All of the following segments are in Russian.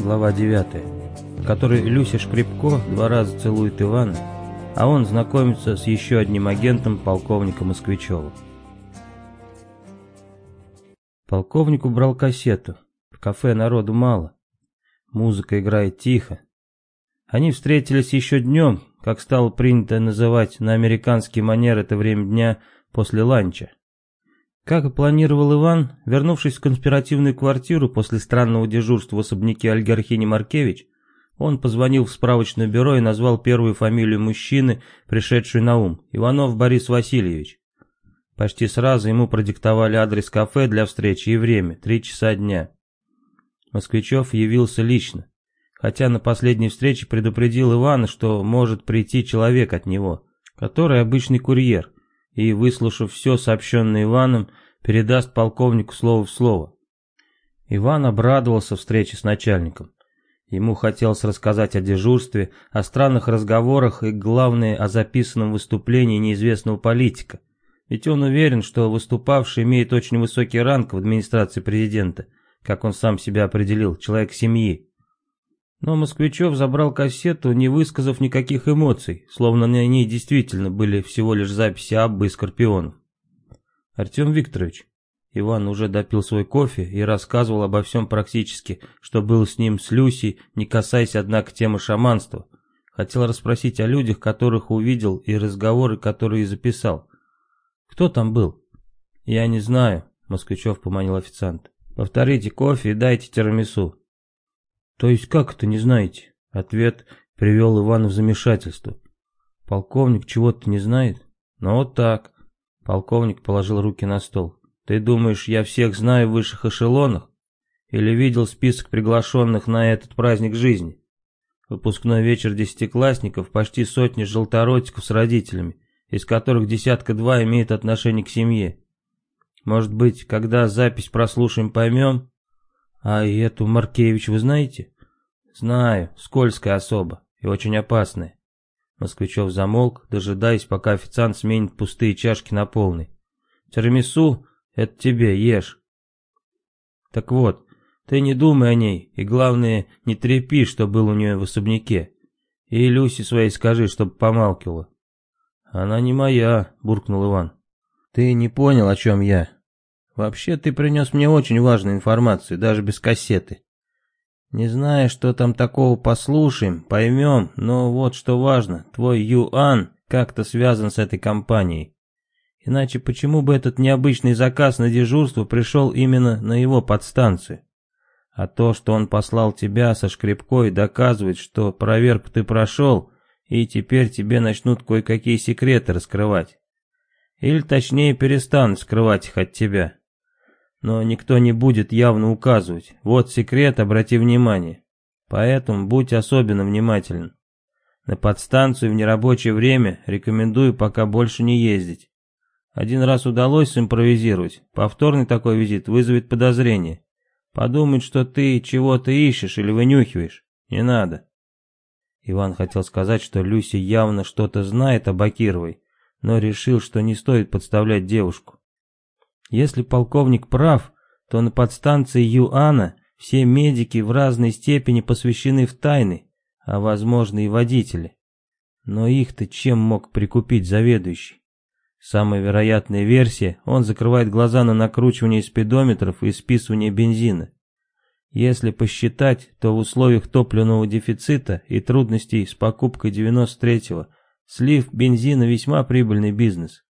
глава 9, в которой Люся Шкребко два раза целует Ивана, а он знакомится с еще одним агентом, полковника Москвичева. Полковник убрал кассету. В кафе народу мало. Музыка играет тихо. Они встретились еще днем, как стало принято называть на американский манер это время дня после ланча. Как и планировал Иван, вернувшись в конспиративную квартиру после странного дежурства в особняке Альгархини Маркевич, он позвонил в справочное бюро и назвал первую фамилию мужчины, пришедшую на ум – Иванов Борис Васильевич. Почти сразу ему продиктовали адрес кафе для встречи и время – три часа дня. Москвичев явился лично, хотя на последней встрече предупредил Ивана, что может прийти человек от него, который обычный курьер – и, выслушав все сообщенное Иваном, передаст полковнику слово в слово. Иван обрадовался встрече с начальником. Ему хотелось рассказать о дежурстве, о странных разговорах и, главное, о записанном выступлении неизвестного политика. Ведь он уверен, что выступавший имеет очень высокий ранг в администрации президента, как он сам себя определил, человек семьи. Но Москвичев забрал кассету, не высказав никаких эмоций, словно на ней действительно были всего лишь записи Аббы и Скорпионов. Артем Викторович, Иван уже допил свой кофе и рассказывал обо всем практически, что было с ним с Люсей, не касаясь, однако, темы шаманства. Хотел расспросить о людях, которых увидел, и разговоры, которые записал. Кто там был? Я не знаю, Москвичев поманил официант. Повторите кофе и дайте тирамису. «То есть как это не знаете?» Ответ привел Ивана в замешательство. «Полковник чего-то не знает?» «Ну вот так». Полковник положил руки на стол. «Ты думаешь, я всех знаю в высших эшелонах? Или видел список приглашенных на этот праздник жизни? Выпускной вечер десятиклассников, почти сотни желторотиков с родителями, из которых десятка-два имеет отношение к семье. Может быть, когда запись прослушаем, поймем, «А эту Маркевич вы знаете?» «Знаю, скользкая особа и очень опасная». Москвичев замолк, дожидаясь, пока официант сменит пустые чашки на полный. «Тирамису — это тебе, ешь». «Так вот, ты не думай о ней, и главное, не трепи, что был у нее в особняке. И Люсе своей скажи, чтоб помалкивала». «Она не моя», — буркнул Иван. «Ты не понял, о чем я. Вообще, ты принес мне очень важную информацию, даже без кассеты. Не знаю, что там такого послушаем, поймем, но вот что важно, твой Юан как-то связан с этой компанией. Иначе почему бы этот необычный заказ на дежурство пришел именно на его подстанцию? А то, что он послал тебя со шкребкой, доказывает, что проверку ты прошел, и теперь тебе начнут кое-какие секреты раскрывать. Или точнее перестанут скрывать их от тебя. Но никто не будет явно указывать. Вот секрет, обрати внимание. Поэтому будь особенно внимателен. На подстанцию в нерабочее время рекомендую пока больше не ездить. Один раз удалось импровизировать, повторный такой визит вызовет подозрение. Подумают, что ты чего-то ищешь или вынюхиваешь. Не надо. Иван хотел сказать, что Люси явно что-то знает о Бакировой, но решил, что не стоит подставлять девушку. Если полковник прав, то на подстанции Юана все медики в разной степени посвящены в тайны, а возможно и водители. Но их-то чем мог прикупить заведующий? Самая вероятная версия, он закрывает глаза на накручивание спидометров и списывание бензина. Если посчитать, то в условиях топливного дефицита и трудностей с покупкой 93-го слив бензина весьма прибыльный бизнес.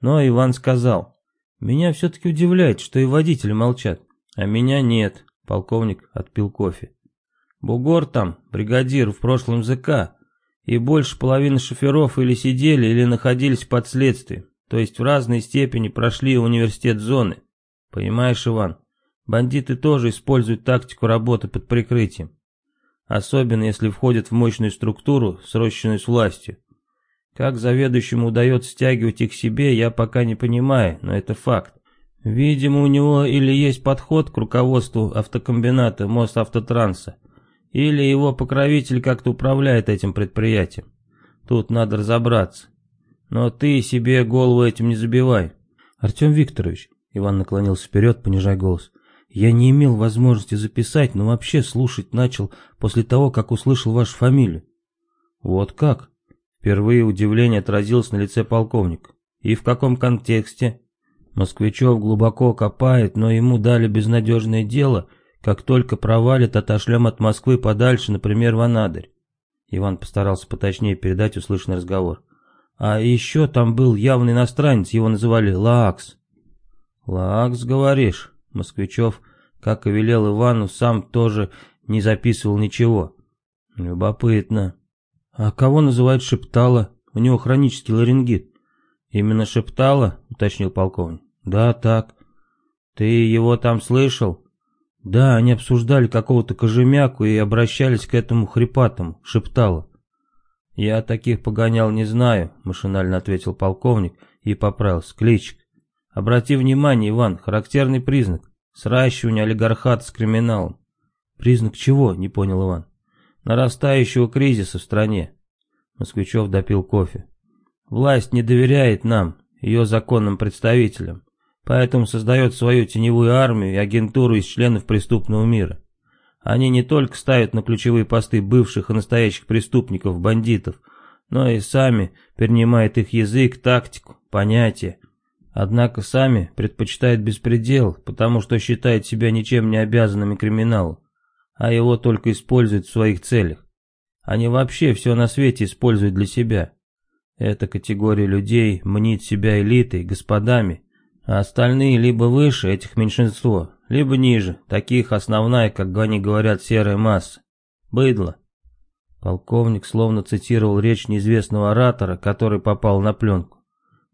Но Иван сказал, меня все-таки удивляет, что и водители молчат. А меня нет, полковник отпил кофе. Бугор там, бригадир в прошлом ЗК, и больше половины шоферов или сидели, или находились под следствием, то есть в разной степени прошли университет зоны. Понимаешь, Иван, бандиты тоже используют тактику работы под прикрытием. Особенно если входят в мощную структуру, срощенную с властью. Как заведующему удается стягивать их к себе, я пока не понимаю, но это факт. Видимо, у него или есть подход к руководству автокомбината Мосавтотранса, или его покровитель как-то управляет этим предприятием. Тут надо разобраться. Но ты себе голову этим не забивай. Артем Викторович, Иван наклонился вперед, понижая голос, Я не имел возможности записать, но вообще слушать начал после того, как услышал вашу фамилию. Вот как? Впервые удивление отразилось на лице полковника. И в каком контексте? Москвичев глубоко копает, но ему дали безнадежное дело, как только провалит, отошлем от Москвы подальше, например, в Анадырь. Иван постарался поточнее передать услышанный разговор. А еще там был явный иностранец, его называли Лаакс. Лаакс, говоришь? Москвичев, как и велел Ивану, сам тоже не записывал ничего. Любопытно. А кого называют Шептала? У него хронический ларингит. Именно Шептала, уточнил полковник. Да, так. Ты его там слышал? Да, они обсуждали какого-то кожемяку и обращались к этому хрипатому, Шептала. «Я таких погонял не знаю», — машинально ответил полковник и поправился. «Кличек. Обрати внимание, Иван, характерный признак. Сращивание олигархата с криминалом». «Признак чего?» — не понял Иван. «Нарастающего кризиса в стране». Москвичев допил кофе. «Власть не доверяет нам, ее законным представителям, поэтому создает свою теневую армию и агентуру из членов преступного мира. Они не только ставят на ключевые посты бывших и настоящих преступников, бандитов, но и сами перенимают их язык, тактику, понятия. Однако сами предпочитают беспредел, потому что считают себя ничем не обязанными криминалу, а его только используют в своих целях. Они вообще все на свете используют для себя. Эта категория людей мнит себя элитой, господами, а остальные либо выше, этих меньшинство, либо ниже, таких основная, как они говорят, серая масса. Быдло. Полковник словно цитировал речь неизвестного оратора, который попал на пленку.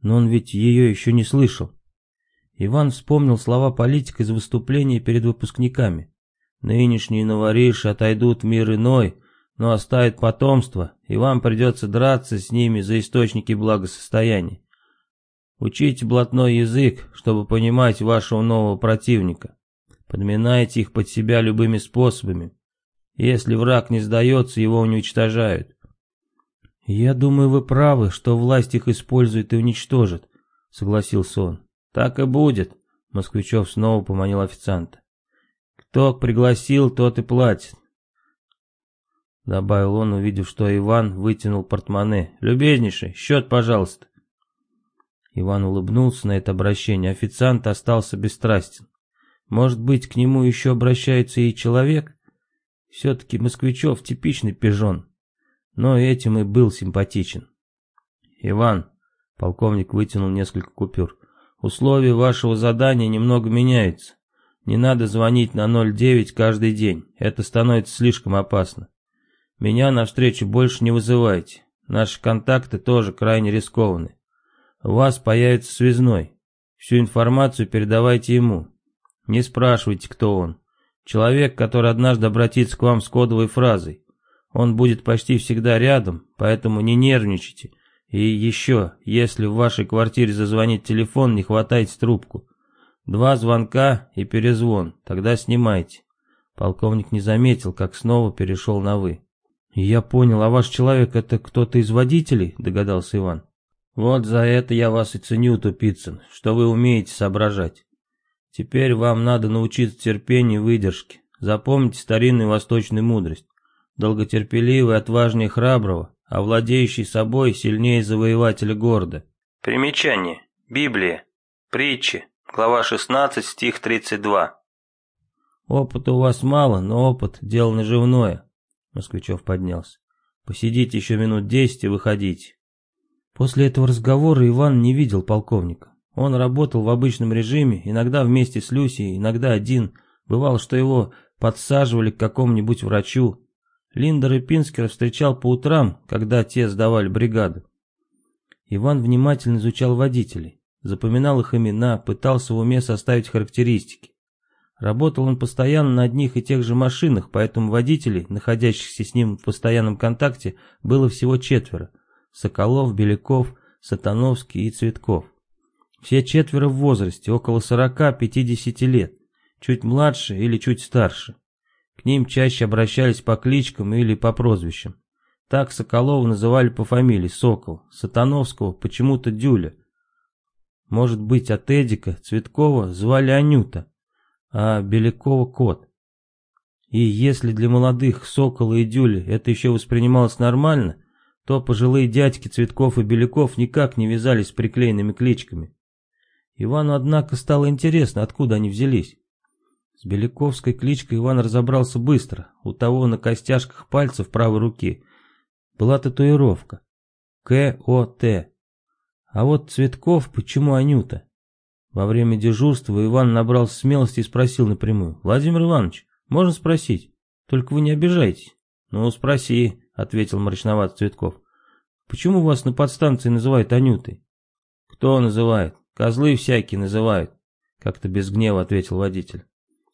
Но он ведь ее еще не слышал. Иван вспомнил слова политика из выступления перед выпускниками. Нынешние новориши отойдут в мир иной, но оставят потомство, и вам придется драться с ними за источники благосостояния. Учите блатной язык, чтобы понимать вашего нового противника. Подминайте их под себя любыми способами. Если враг не сдается, его уничтожают. «Я думаю, вы правы, что власть их использует и уничтожит», — согласился он. «Так и будет», — Москвичев снова поманил официанта. «Кто пригласил, тот и платит», — добавил он, увидев, что Иван вытянул портмоне. «Любезнейший, счет, пожалуйста». Иван улыбнулся на это обращение, официант остался бесстрастен. Может быть, к нему еще обращается и человек? Все-таки Москвичев типичный пижон, но этим и был симпатичен. Иван, полковник вытянул несколько купюр, условия вашего задания немного меняются. Не надо звонить на 09 каждый день, это становится слишком опасно. Меня на встречу больше не вызывайте, наши контакты тоже крайне рискованны. У вас появится связной, всю информацию передавайте ему, не спрашивайте, кто он. Человек, который однажды обратится к вам с кодовой фразой. Он будет почти всегда рядом, поэтому не нервничайте. И еще, если в вашей квартире зазвонит телефон, не хватайте трубку. Два звонка и перезвон, тогда снимайте. Полковник не заметил, как снова перешел на «вы». «Я понял, а ваш человек это кто-то из водителей?» – догадался Иван. «Вот за это я вас и ценю, Тупицын, что вы умеете соображать. Теперь вам надо научиться терпению и выдержке. Запомните старинную восточную мудрость. Долготерпеливый, отважнее храброго, а владеющий собой сильнее завоевателя города. Примечание. Библия. Притчи. Глава 16, стих 32. Опыта у вас мало, но опыт – дело наживное. Москвичев поднялся. Посидите еще минут десять и выходите. После этого разговора Иван не видел полковника. Он работал в обычном режиме, иногда вместе с Люсей, иногда один. Бывало, что его подсаживали к какому-нибудь врачу. Линдер и Пинскер встречал по утрам, когда те сдавали бригаду. Иван внимательно изучал водителей, запоминал их имена, пытался в уме составить характеристики. Работал он постоянно на одних и тех же машинах, поэтому водителей, находящихся с ним в постоянном контакте, было всего четверо. Соколов, Беляков, Сатановский и Цветков. Все четверо в возрасте, около 40-50 лет, чуть младше или чуть старше. К ним чаще обращались по кличкам или по прозвищам. Так Соколова называли по фамилии Сокол, Сатановского почему-то Дюля. Может быть, от Эдика Цветкова звали Анюта. а Белякова кот. И если для молодых Сокола и Дюли это еще воспринималось нормально, то пожилые дядьки Цветков и Беляков никак не вязались с приклеенными кличками. Ивану, однако, стало интересно, откуда они взялись. С Беляковской кличкой Иван разобрался быстро. У того на костяшках пальцев правой руки была татуировка. К-О-Т. А вот Цветков, почему Анюта? Во время дежурства Иван набрал смелости и спросил напрямую. «Владимир Иванович, можно спросить? Только вы не обижайтесь». «Ну, спроси», — ответил мрачноватый Цветков. «Почему вас на подстанции называют Анютой?» «Кто называет? Козлы всякие называют», — как-то без гнева ответил водитель.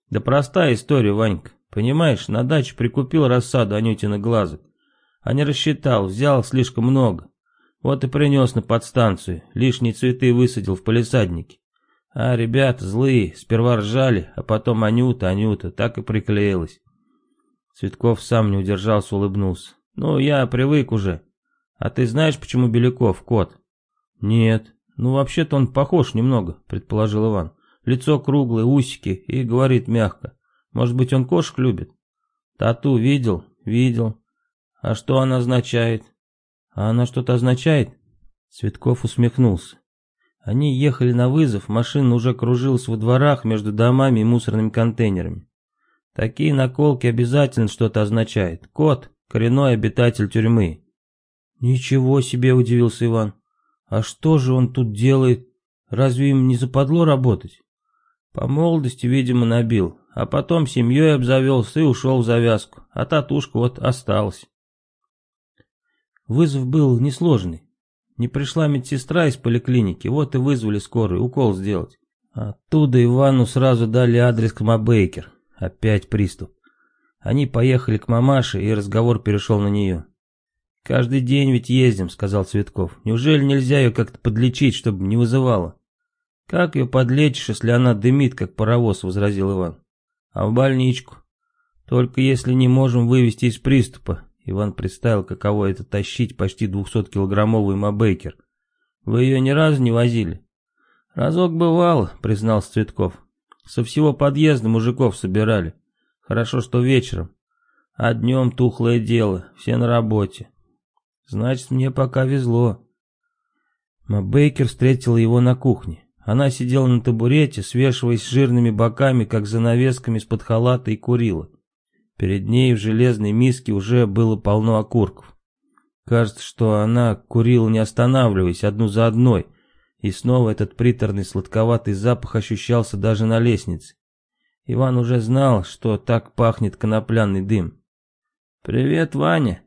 «Да простая история, Ванька. Понимаешь, на даче прикупил рассаду Анютина глазок. А не рассчитал, взял слишком много. Вот и принес на подстанцию, лишние цветы высадил в палисаднике. А ребята злые, сперва ржали, а потом Анюта, Анюта, так и приклеилась. Цветков сам не удержался, улыбнулся. «Ну, я привык уже. А ты знаешь, почему Беляков кот?» «Нет. Ну, вообще-то он похож немного», — предположил Иван. «Лицо круглое, усики, и говорит мягко. Может быть, он кошек любит?» «Тату видел?» «Видел. А что она означает?» «А она что-то означает?» Цветков усмехнулся. Они ехали на вызов, машина уже кружилась во дворах между домами и мусорными контейнерами. Такие наколки обязательно что-то означают. Кот – коренной обитатель тюрьмы. Ничего себе, удивился Иван. А что же он тут делает? Разве им не западло работать? По молодости, видимо, набил, а потом семьей обзавелся и ушел в завязку, а татушка вот осталась. Вызов был несложный. Не пришла медсестра из поликлиники, вот и вызвали скорую, укол сделать. Оттуда Ивану сразу дали адрес к Мабейкер. Опять приступ. Они поехали к мамаше, и разговор перешел на нее. «Каждый день ведь ездим», — сказал Цветков. «Неужели нельзя ее как-то подлечить, чтобы не вызывала?» «Как ее подлечишь, если она дымит, как паровоз», — возразил Иван. «А в больничку?» «Только если не можем вывести из приступа. Иван представил, каково это тащить почти 200-килограммовый Мабейкер. «Вы ее ни разу не возили?» «Разок бывал», — признался Цветков. «Со всего подъезда мужиков собирали. Хорошо, что вечером. А днем тухлое дело, все на работе. Значит, мне пока везло». Мабейкер встретила его на кухне. Она сидела на табурете, свешиваясь жирными боками, как занавесками из-под халата, и курила. Перед ней в железной миске уже было полно окурков. Кажется, что она курила не останавливаясь, одну за одной, и снова этот приторный сладковатый запах ощущался даже на лестнице. Иван уже знал, что так пахнет конопляный дым. «Привет, Ваня!»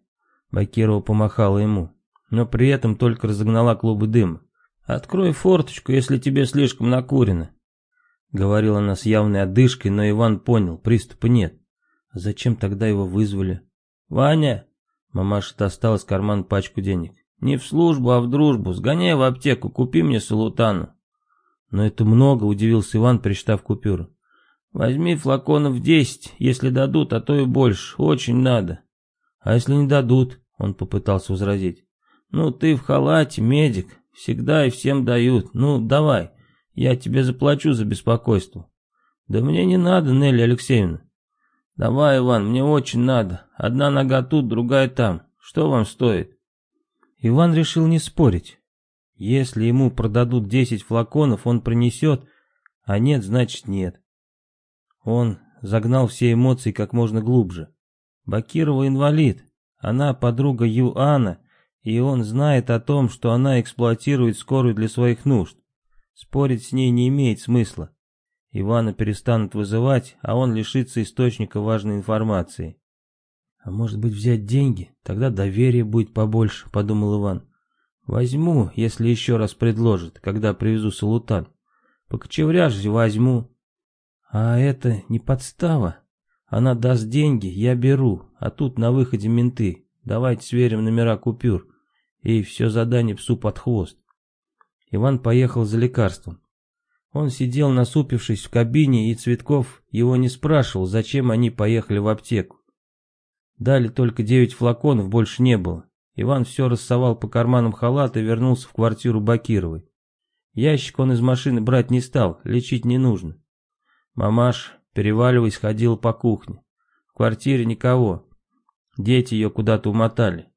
Бакирова помахала ему, но при этом только разогнала клубы дыма. «Открой форточку, если тебе слишком накурено», — говорила она с явной одышкой, но Иван понял, приступа нет. Зачем тогда его вызвали? «Ваня!» Мамаша достала из кармана пачку денег. «Не в службу, а в дружбу. Сгоняй в аптеку, купи мне салутану». «Но это много», — удивился Иван, пересчитав купюру. «Возьми флаконов десять, если дадут, а то и больше. Очень надо». «А если не дадут?» — он попытался возразить. «Ну, ты в халате, медик. Всегда и всем дают. Ну, давай, я тебе заплачу за беспокойство». «Да мне не надо, Нелли Алексеевна. «Давай, Иван, мне очень надо. Одна нога тут, другая там. Что вам стоит?» Иван решил не спорить. Если ему продадут десять флаконов, он принесет, а нет, значит нет. Он загнал все эмоции как можно глубже. Бакирова инвалид, она подруга Юана, и он знает о том, что она эксплуатирует скорую для своих нужд. Спорить с ней не имеет смысла. Ивана перестанут вызывать, а он лишится источника важной информации. А может быть взять деньги? Тогда доверия будет побольше, подумал Иван. Возьму, если еще раз предложат, когда привезу Салутан. Покочевряжусь, возьму. А это не подстава. Она даст деньги, я беру, а тут на выходе менты. Давайте сверим номера купюр. И все задание псу под хвост. Иван поехал за лекарством. Он сидел насупившись в кабине, и Цветков его не спрашивал, зачем они поехали в аптеку. Дали только девять флаконов, больше не было. Иван все рассовал по карманам халата и вернулся в квартиру Бакировой. Ящик он из машины брать не стал, лечить не нужно. Мамаш, переваливаясь, ходила по кухне. В квартире никого. Дети ее куда-то умотали.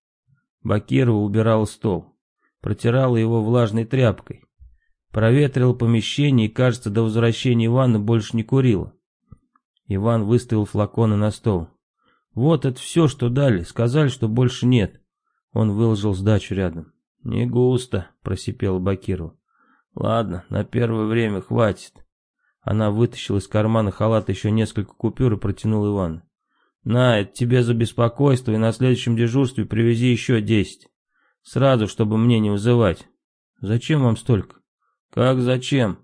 Бакирова убирала стол. Протирала его влажной тряпкой. Проветрила помещение и, кажется, до возвращения Ивана больше не курила. Иван выставил флаконы на стол. «Вот это все, что дали. Сказали, что больше нет». Он выложил сдачу рядом. «Не густо», — просипела Бакирова. «Ладно, на первое время хватит». Она вытащила из кармана халата еще несколько купюр и протянула Ивану. «На, это тебе за беспокойство, и на следующем дежурстве привези еще десять. Сразу, чтобы мне не вызывать». «Зачем вам столько?» «Как зачем?»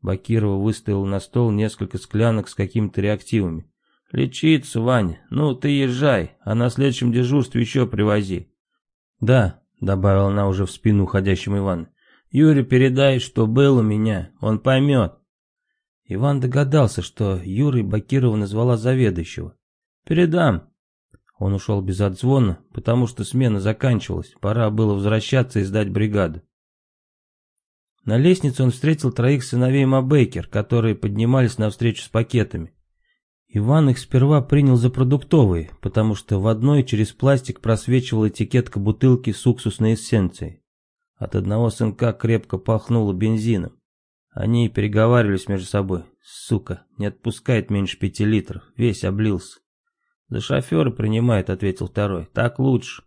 Бакирова выставила на стол несколько склянок с какими-то реактивами. «Лечиться, Ваня. Ну, ты езжай, а на следующем дежурстве еще привози». «Да», — добавила она уже в спину уходящему Ивану. «Юре передай, что был у меня, он поймет». Иван догадался, что Юрой Бакирова назвала заведующего. «Передам». Он ушел без отзвона, потому что смена заканчивалась, пора было возвращаться и сдать бригаду. На лестнице он встретил троих сыновей Мабейкер, которые поднимались навстречу с пакетами. Иван их сперва принял за продуктовые, потому что в одной через пластик просвечивала этикетка бутылки с уксусной эссенцией. От одного сынка крепко пахнуло бензином. Они переговаривались между собой. Сука, не отпускает меньше пяти литров, весь облился. «За шофера принимает», — ответил второй. «Так лучше».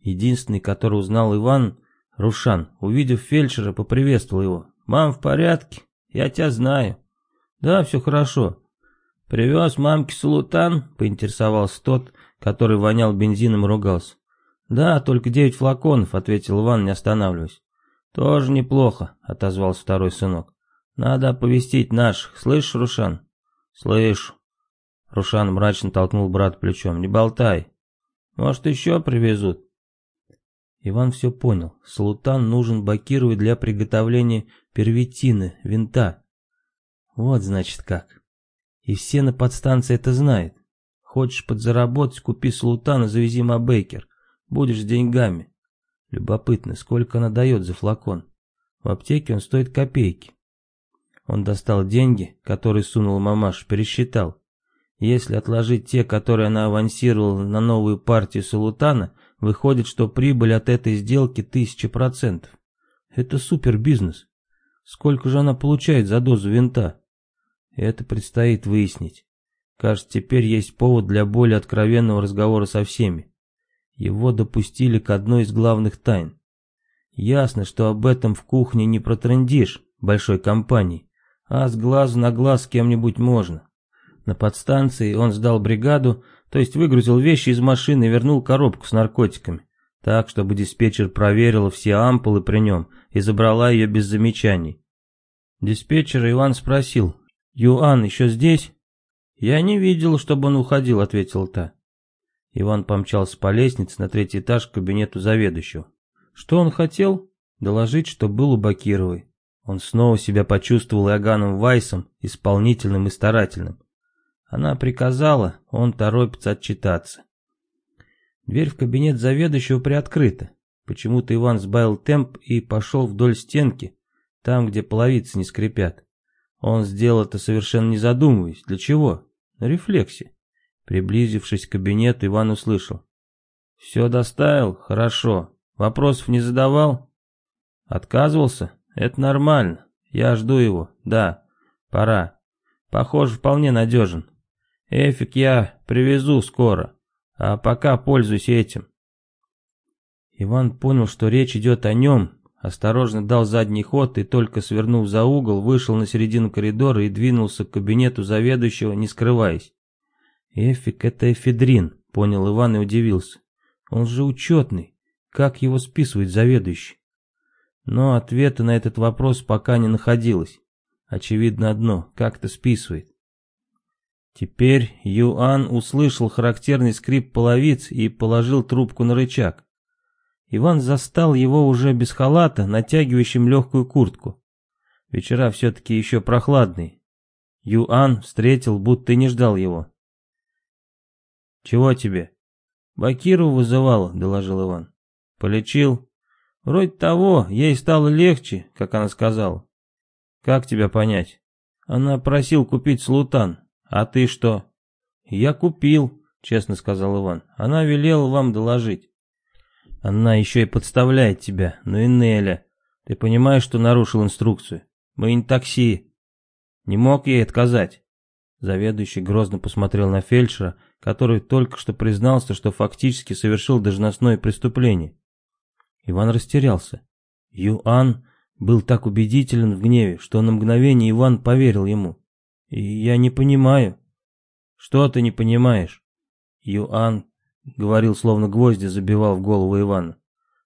Единственный, который узнал Иван, Рушан, увидев фельдшера, поприветствовал его. «Мам в порядке? Я тебя знаю». «Да, все хорошо». «Привез мамке сулутан?» — поинтересовался тот, который вонял бензином и ругался. «Да, только девять флаконов», — ответил Иван, не останавливаясь. «Тоже неплохо», — отозвался второй сынок. «Надо оповестить наших. Слышишь, Рушан?» «Слышу». Рушан мрачно толкнул брат плечом. «Не болтай. Может, еще привезут?» Иван все понял. Султан нужен Бакировой для приготовления первитины, винта. Вот значит как. И все на подстанции это знают. Хочешь подзаработать, купи Султан и завези Мабейкер. Будешь с деньгами. Любопытно, сколько она дает за флакон. В аптеке он стоит копейки. Он достал деньги, которые сунул мамаш, пересчитал. Если отложить те, которые она авансировала на новую партию Султана, Выходит, что прибыль от этой сделки тысяча процентов. Это супер бизнес. Сколько же она получает за дозу винта? Это предстоит выяснить. Кажется, теперь есть повод для более откровенного разговора со всеми. Его допустили к одной из главных тайн. Ясно, что об этом в кухне не протрендишь большой компании, а с глазу на глаз с кем-нибудь можно. На подстанции он сдал бригаду, то есть выгрузил вещи из машины и вернул коробку с наркотиками, так, чтобы диспетчер проверила все ампулы при нем и забрала ее без замечаний. Диспетчера Иван спросил, «Юан еще здесь?» «Я не видел, чтобы он уходил», — ответил та. Иван помчался по лестнице на третий этаж к кабинету заведующего. Что он хотел? Доложить, что был у Бакировой. Он снова себя почувствовал Иоганном Вайсом, исполнительным и старательным. Она приказала, он торопится отчитаться. Дверь в кабинет заведующего приоткрыта. Почему-то Иван сбавил темп и пошел вдоль стенки, там, где половицы не скрипят. Он сделал это совершенно не задумываясь. Для чего? На рефлексе. Приблизившись к кабинету, Иван услышал. «Все доставил? Хорошо. Вопросов не задавал?» «Отказывался? Это нормально. Я жду его. Да. Пора. Похоже, вполне надежен. Эфик я привезу скоро, а пока пользуйся этим. Иван понял, что речь идет о нем, осторожно дал задний ход и только свернув за угол, вышел на середину коридора и двинулся к кабинету заведующего, не скрываясь. Эфик — это эфедрин, понял Иван и удивился. Он же учетный, как его списывает заведующий? Но ответа на этот вопрос пока не находилось. Очевидно одно, как-то списывает. Теперь Юан услышал характерный скрип половиц и положил трубку на рычаг. Иван застал его уже без халата, натягивающим легкую куртку. Вечера все-таки еще прохладные. Юан встретил, будто и не ждал его. «Чего тебе?» «Бакиру вызывала», — доложил Иван. «Полечил?» «Вроде того, ей стало легче, как она сказала». «Как тебя понять?» Она просил купить султан. А ты что? Я купил, честно сказал Иван. Она велела вам доложить. Она еще и подставляет тебя, ну и Неля. Ты понимаешь, что нарушил инструкцию? Мы не такси. Не мог ей отказать. Заведующий грозно посмотрел на фельдшера, который только что признался, что фактически совершил должностное преступление. Иван растерялся. Юан был так убедителен в гневе, что на мгновение Иван поверил ему. Я не понимаю. Что ты не понимаешь? Юан говорил, словно гвозди забивал в голову Ивана.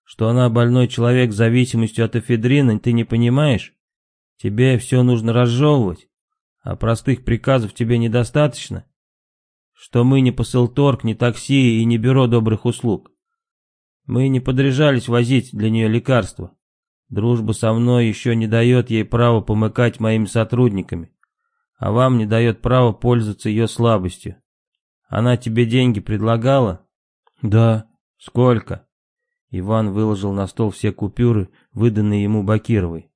Что она больной человек с зависимостью от эфедрина, ты не понимаешь? Тебе все нужно разжевывать, а простых приказов тебе недостаточно? Что мы не посылторг, не такси и не бюро добрых услуг. Мы не подряжались возить для нее лекарства. Дружба со мной еще не дает ей права помыкать моими сотрудниками, а вам не дает права пользоваться ее слабостью. Она тебе деньги предлагала? Да. Сколько? Иван выложил на стол все купюры, выданные ему Бакировой.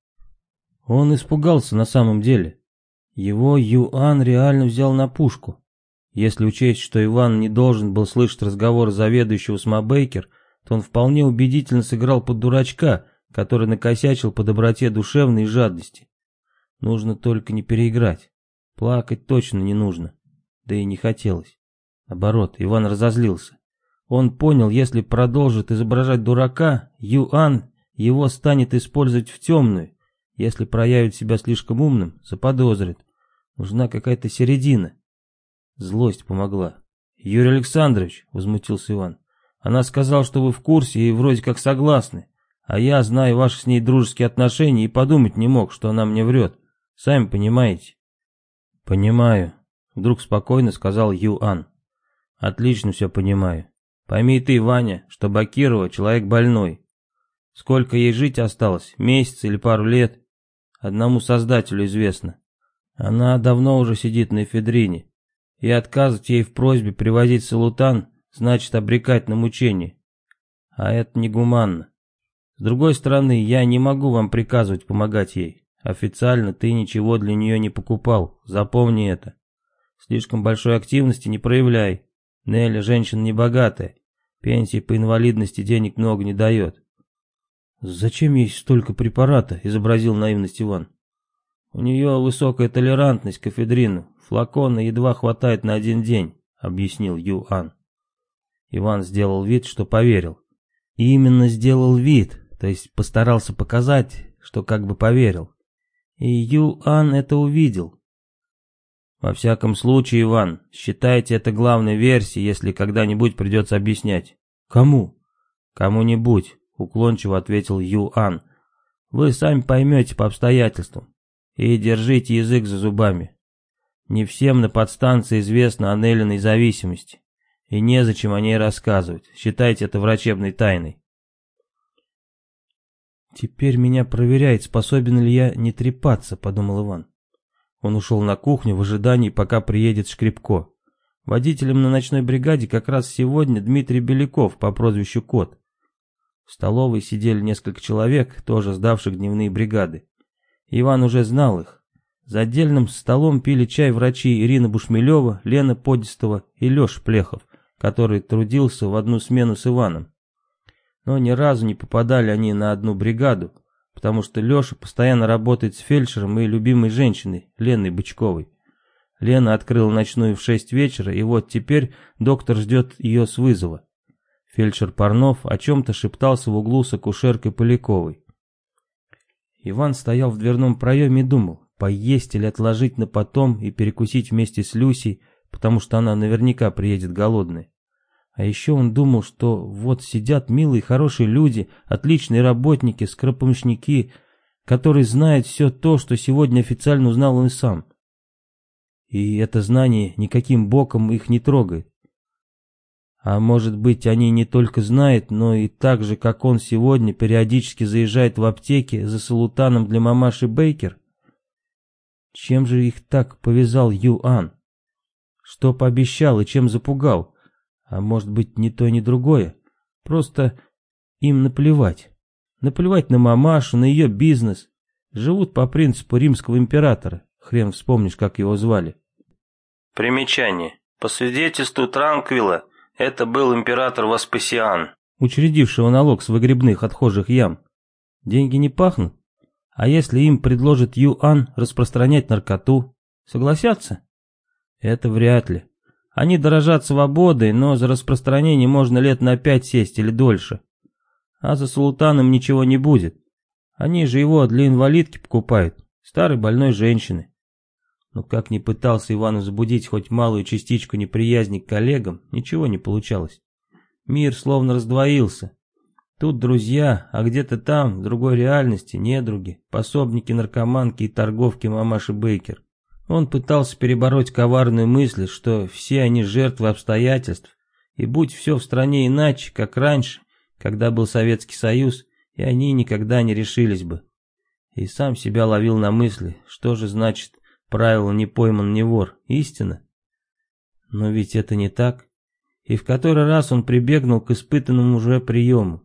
Он испугался на самом деле. Его Юан реально взял на пушку. Если учесть, что Иван не должен был слышать разговор заведующего с Мабейкер, то он вполне убедительно сыграл под дурачка, который накосячил по доброте душевной и жадности. Нужно только не переиграть. Плакать точно не нужно. Да и не хотелось. Наоборот, Иван разозлился. Он понял, если продолжит изображать дурака, Юан его станет использовать в темную. Если проявит себя слишком умным, заподозрит. Нужна какая-то середина. Злость помогла. «Юрий Александрович», — возмутился Иван, — «она сказала, что вы в курсе и вроде как согласны. А я, знаю ваши с ней дружеские отношения, и подумать не мог, что она мне врет. Сами понимаете. Понимаю, вдруг спокойно сказал Юан. Отлично все понимаю. Пойми ты, Ваня, что Бакирова человек больной. Сколько ей жить осталось, месяц или пару лет? Одному создателю известно. Она давно уже сидит на эфедрине, и отказывать ей в просьбе привозить салутан значит обрекать на мучение. А это негуманно. С другой стороны, я не могу вам приказывать помогать ей. Официально ты ничего для нее не покупал, запомни это. Слишком большой активности не проявляй. Нелли женщина небогатая, пенсии по инвалидности денег много не дает. «Зачем ей столько препарата?» — изобразил наивность Иван. «У нее высокая толерантность к эфедрину. Флакона едва хватает на один день», — объяснил Юан. Иван сделал вид, что поверил. И именно сделал вид, то есть постарался показать, что как бы поверил. И Юан это увидел. Во всяком случае, Иван, считайте это главной версией, если когда-нибудь придется объяснять. Кому? Кому-нибудь, уклончиво ответил Юан. Вы сами поймете по обстоятельствам. И держите язык за зубами. Не всем на подстанции известно о Неллиной зависимости. И незачем о ней рассказывать. Считайте это врачебной тайной. «Теперь меня проверяет, способен ли я не трепаться», — подумал Иван. Он ушел на кухню в ожидании, пока приедет Шкребко. Водителем на ночной бригаде как раз сегодня Дмитрий Беляков по прозвищу Кот. В столовой сидели несколько человек, тоже сдавших дневные бригады. Иван уже знал их. За отдельным столом пили чай врачи Ирина Бушмелева, Лена Подистова и Леша Плехов, который трудился в одну смену с Иваном. Но ни разу не попадали они на одну бригаду, потому что Леша постоянно работает с фельдшером и любимой женщиной, Леной Бычковой. Лена открыла ночную в шесть вечера, и вот теперь доктор ждет ее с вызова. Фельдшер Парнов о чем-то шептался в углу с акушеркой Поляковой. Иван стоял в дверном проеме и думал, поесть или отложить на потом и перекусить вместе с Люсей, потому что она наверняка приедет голодная. А еще он думал, что вот сидят милые хорошие люди, отличные работники, скоропомощники, которые знают все то, что сегодня официально узнал он и сам. И это знание никаким боком их не трогает. А может быть, они не только знают, но и так же, как он сегодня, периодически заезжает в аптеки за салутаном для мамаши Бейкер? Чем же их так повязал Юан? Что пообещал и чем запугал? А может быть, ни то, ни другое. Просто им наплевать. Наплевать на мамашу, на ее бизнес. Живут по принципу римского императора. Хрен вспомнишь, как его звали. Примечание. По свидетельству Транквилла, это был император Васпасиан, учредившего налог с выгребных отхожих ям. Деньги не пахнут. А если им предложит Юан распространять наркоту, согласятся? Это вряд ли. Они дорожат свободой, но за распространение можно лет на пять сесть или дольше. А за султаном ничего не будет. Они же его для инвалидки покупают, старой больной женщины. Но как ни пытался Иван возбудить хоть малую частичку неприязни к коллегам, ничего не получалось. Мир словно раздвоился. Тут друзья, а где-то там, в другой реальности, недруги, пособники наркоманки и торговки мамаши Бейкер. Он пытался перебороть коварную мысль, что все они жертвы обстоятельств, и будь все в стране иначе, как раньше, когда был Советский Союз, и они никогда не решились бы. И сам себя ловил на мысли, что же значит правило «не пойман, не вор» истина? Но ведь это не так. И в который раз он прибегнул к испытанному уже приему.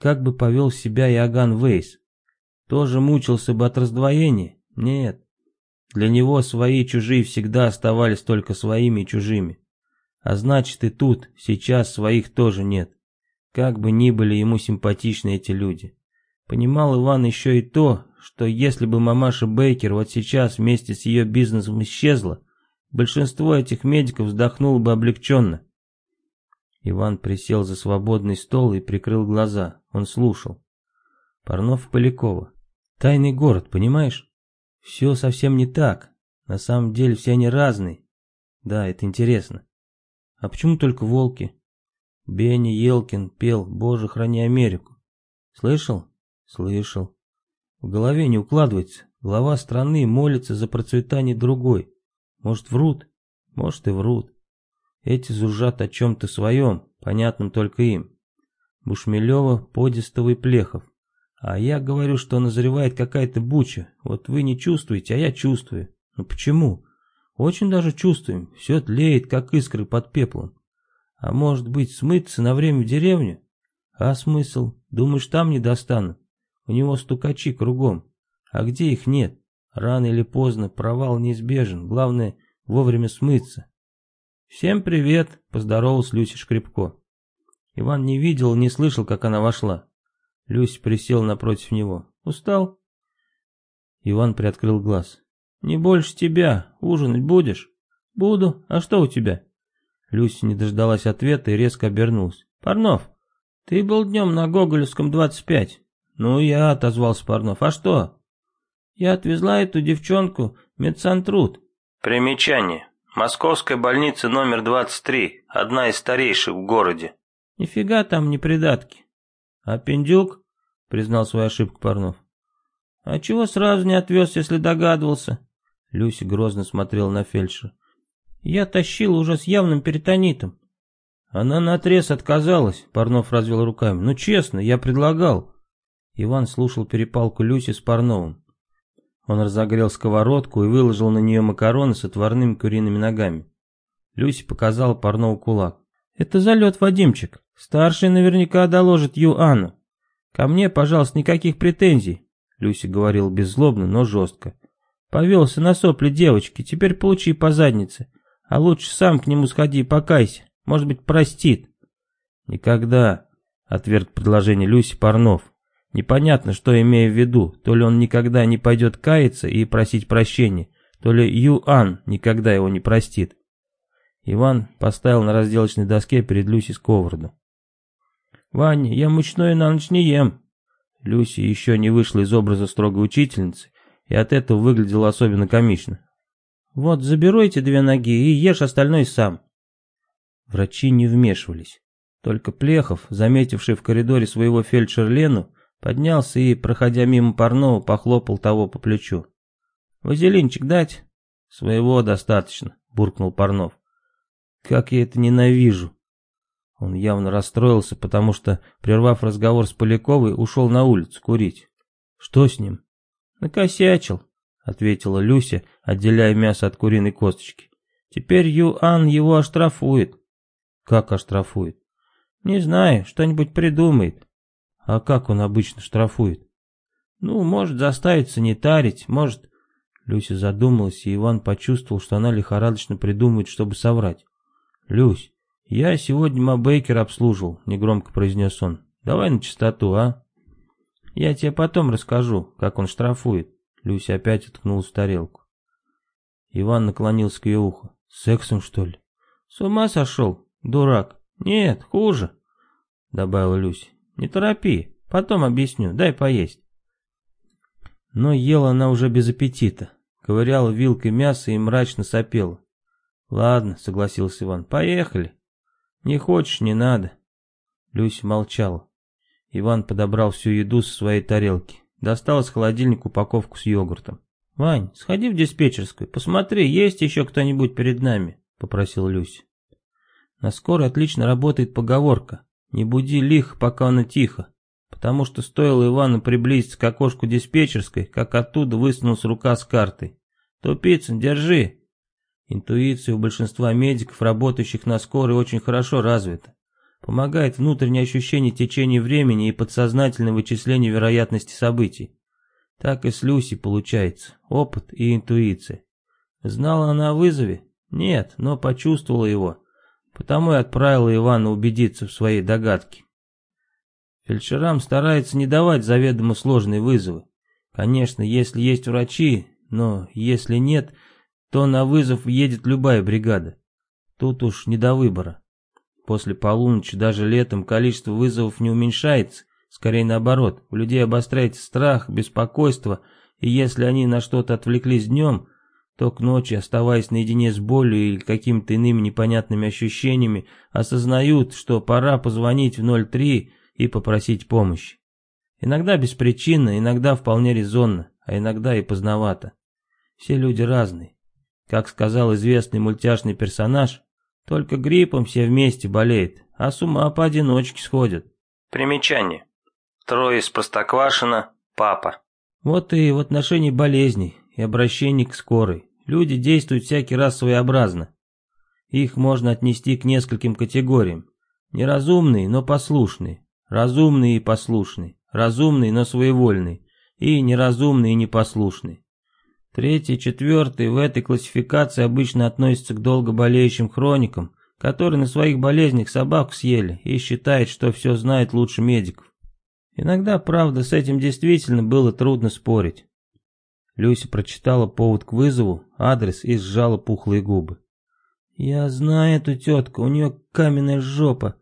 Как бы повел себя Иоганн Вейс? Тоже мучился бы от раздвоения? Нет. Для него свои и чужие всегда оставались только своими и чужими. А значит и тут, сейчас своих тоже нет. Как бы ни были ему симпатичны эти люди. Понимал Иван еще и то, что если бы мамаша Бейкер вот сейчас вместе с ее бизнесом исчезла, большинство этих медиков вздохнуло бы облегченно. Иван присел за свободный стол и прикрыл глаза. Он слушал. Парнов Полякова. Тайный город, понимаешь? Все совсем не так. На самом деле все они разные. Да, это интересно. А почему только волки? Бенни Елкин пел «Боже, храни Америку». Слышал? Слышал. В голове не укладывается. Глава страны молится за процветание другой. Может, врут? Может, и врут. Эти зужат о чем-то своем, понятном только им. Бушмелева, Подистова Плехов. А я говорю, что назревает какая-то буча. Вот вы не чувствуете, а я чувствую. Ну почему? Очень даже чувствуем. Все тлеет, как искры под пеплом. А может быть, смыться на время в деревню? А смысл? Думаешь, там не достанут? У него стукачи кругом. А где их нет? Рано или поздно провал неизбежен. Главное, вовремя смыться. «Всем привет!» — поздоровалась Люся Шкребко. Иван не видел не слышал, как она вошла. Люся присел напротив него. «Устал?» Иван приоткрыл глаз. «Не больше тебя. Ужинать будешь?» «Буду. А что у тебя?» Люся не дождалась ответа и резко обернулась. «Парнов, ты был днем на Гоголевском 25». «Ну, я», — отозвался Парнов. «А что?» «Я отвезла эту девчонку в медсантруд». Примечание. Московская больница номер 23, одна из старейших в городе. Нифига там не придатки. А Пиндюк, признал свою ошибку Парнов. А чего сразу не отвез, если догадывался? Люси грозно смотрел на фельдшера. Я тащил уже с явным перитонитом. Она наотрез отказалась, Парнов развел руками. Ну честно, я предлагал. Иван слушал перепалку Люси с Парновым. Он разогрел сковородку и выложил на нее макароны с отварными куриными ногами. Люси показал Парнову кулак. «Это залет, Вадимчик. Старший наверняка доложит Юану. Ко мне, пожалуйста, никаких претензий», — Люси говорил беззлобно, но жестко. «Повелся на сопли девочки, теперь получи по заднице. А лучше сам к нему сходи и покайся. Может быть, простит». «Никогда», — отверг предложение Люси Парнов. Непонятно, что имея в виду, то ли он никогда не пойдет каяться и просить прощения, то ли Юан никогда его не простит. Иван поставил на разделочной доске перед Люси сковороду. «Ваня, я мучное на ночь не ем». Люси еще не вышла из образа строгой учительницы, и от этого выглядела особенно комично. «Вот, заберу эти две ноги и ешь остальное сам». Врачи не вмешивались. Только Плехов, заметивший в коридоре своего фельдшера Лену, поднялся и, проходя мимо парного, похлопал того по плечу. «Вазелинчик дать?» «Своего достаточно», — буркнул Парнов. «Как я это ненавижу!» Он явно расстроился, потому что, прервав разговор с Поляковой, ушел на улицу курить. «Что с ним?» «Накосячил», — ответила Люся, отделяя мясо от куриной косточки. «Теперь Юан его оштрафует». «Как оштрафует?» «Не знаю, что-нибудь придумает. А как он обычно штрафует? Ну, может заставить санитарить, может... Люся задумалась, и Иван почувствовал, что она лихорадочно придумывает, чтобы соврать. «Люсь, я сегодня Мабейкер обслуживал», — негромко произнес он. «Давай на чистоту, а?» «Я тебе потом расскажу, как он штрафует». Люся опять уткнулась в тарелку. Иван наклонился к ее уху. «Сексом, что ли?» «С ума сошел, дурак?» «Нет, хуже», — добавила Люся. «Не торопи, потом объясню, дай поесть». Но ела она уже без аппетита, ковыряла вилкой мясо и мрачно сопела. «Ладно», — согласился Иван, — «поехали». «Не хочешь, не надо». Люся молчала. Иван подобрал всю еду со своей тарелки. Достал из холодильника упаковку с йогуртом. «Вань, сходи в диспетчерскую, посмотри, есть еще кто-нибудь перед нами», — попросил Люся. На скорой отлично работает поговорка «Не буди лих, пока оно тихо», потому что стоило Ивану приблизиться к окошку диспетчерской, как оттуда высунулась рука с картой. «Тупицын, держи!» Интуиция у большинства медиков, работающих на скорой, очень хорошо развита. Помогает внутреннее ощущение течения времени и подсознательное вычисление вероятности событий. Так и с Люси получается. Опыт и интуиция. Знала она о вызове? Нет, но почувствовала его. Потому и отправила Ивана убедиться в своей догадке. Фельдшерам старается не давать заведомо сложные вызовы. Конечно, если есть врачи, но если нет, то на вызов едет любая бригада. Тут уж не до выбора. После полуночи даже летом количество вызовов не уменьшается, скорее наоборот, у людей обостряется страх, беспокойство, и если они на что-то отвлеклись днем, то к ночи, оставаясь наедине с болью или какими-то иными непонятными ощущениями, осознают, что пора позвонить в 03 и попросить помощи. Иногда беспричинно, иногда вполне резонно, а иногда и поздновато. Все люди разные. Как сказал известный мультяшный персонаж, только гриппом все вместе болеют, а с ума поодиночке сходят. Примечание. Трое из Простоквашино, папа. Вот и в отношении болезней и обращений к скорой. Люди действуют всякий раз своеобразно. Их можно отнести к нескольким категориям. Неразумные, но послушные. Разумные и послушные. Разумные, но своевольные. И неразумные и непослушные. Третий, четвертый в этой классификации обычно относятся к долго болеющим хроникам, которые на своих болезнях собаку съели и считают, что все знает лучше медиков. Иногда, правда, с этим действительно было трудно спорить. Люся прочитала повод к вызову, адрес и сжала пухлые губы. «Я знаю эту тетку, у нее каменная жопа.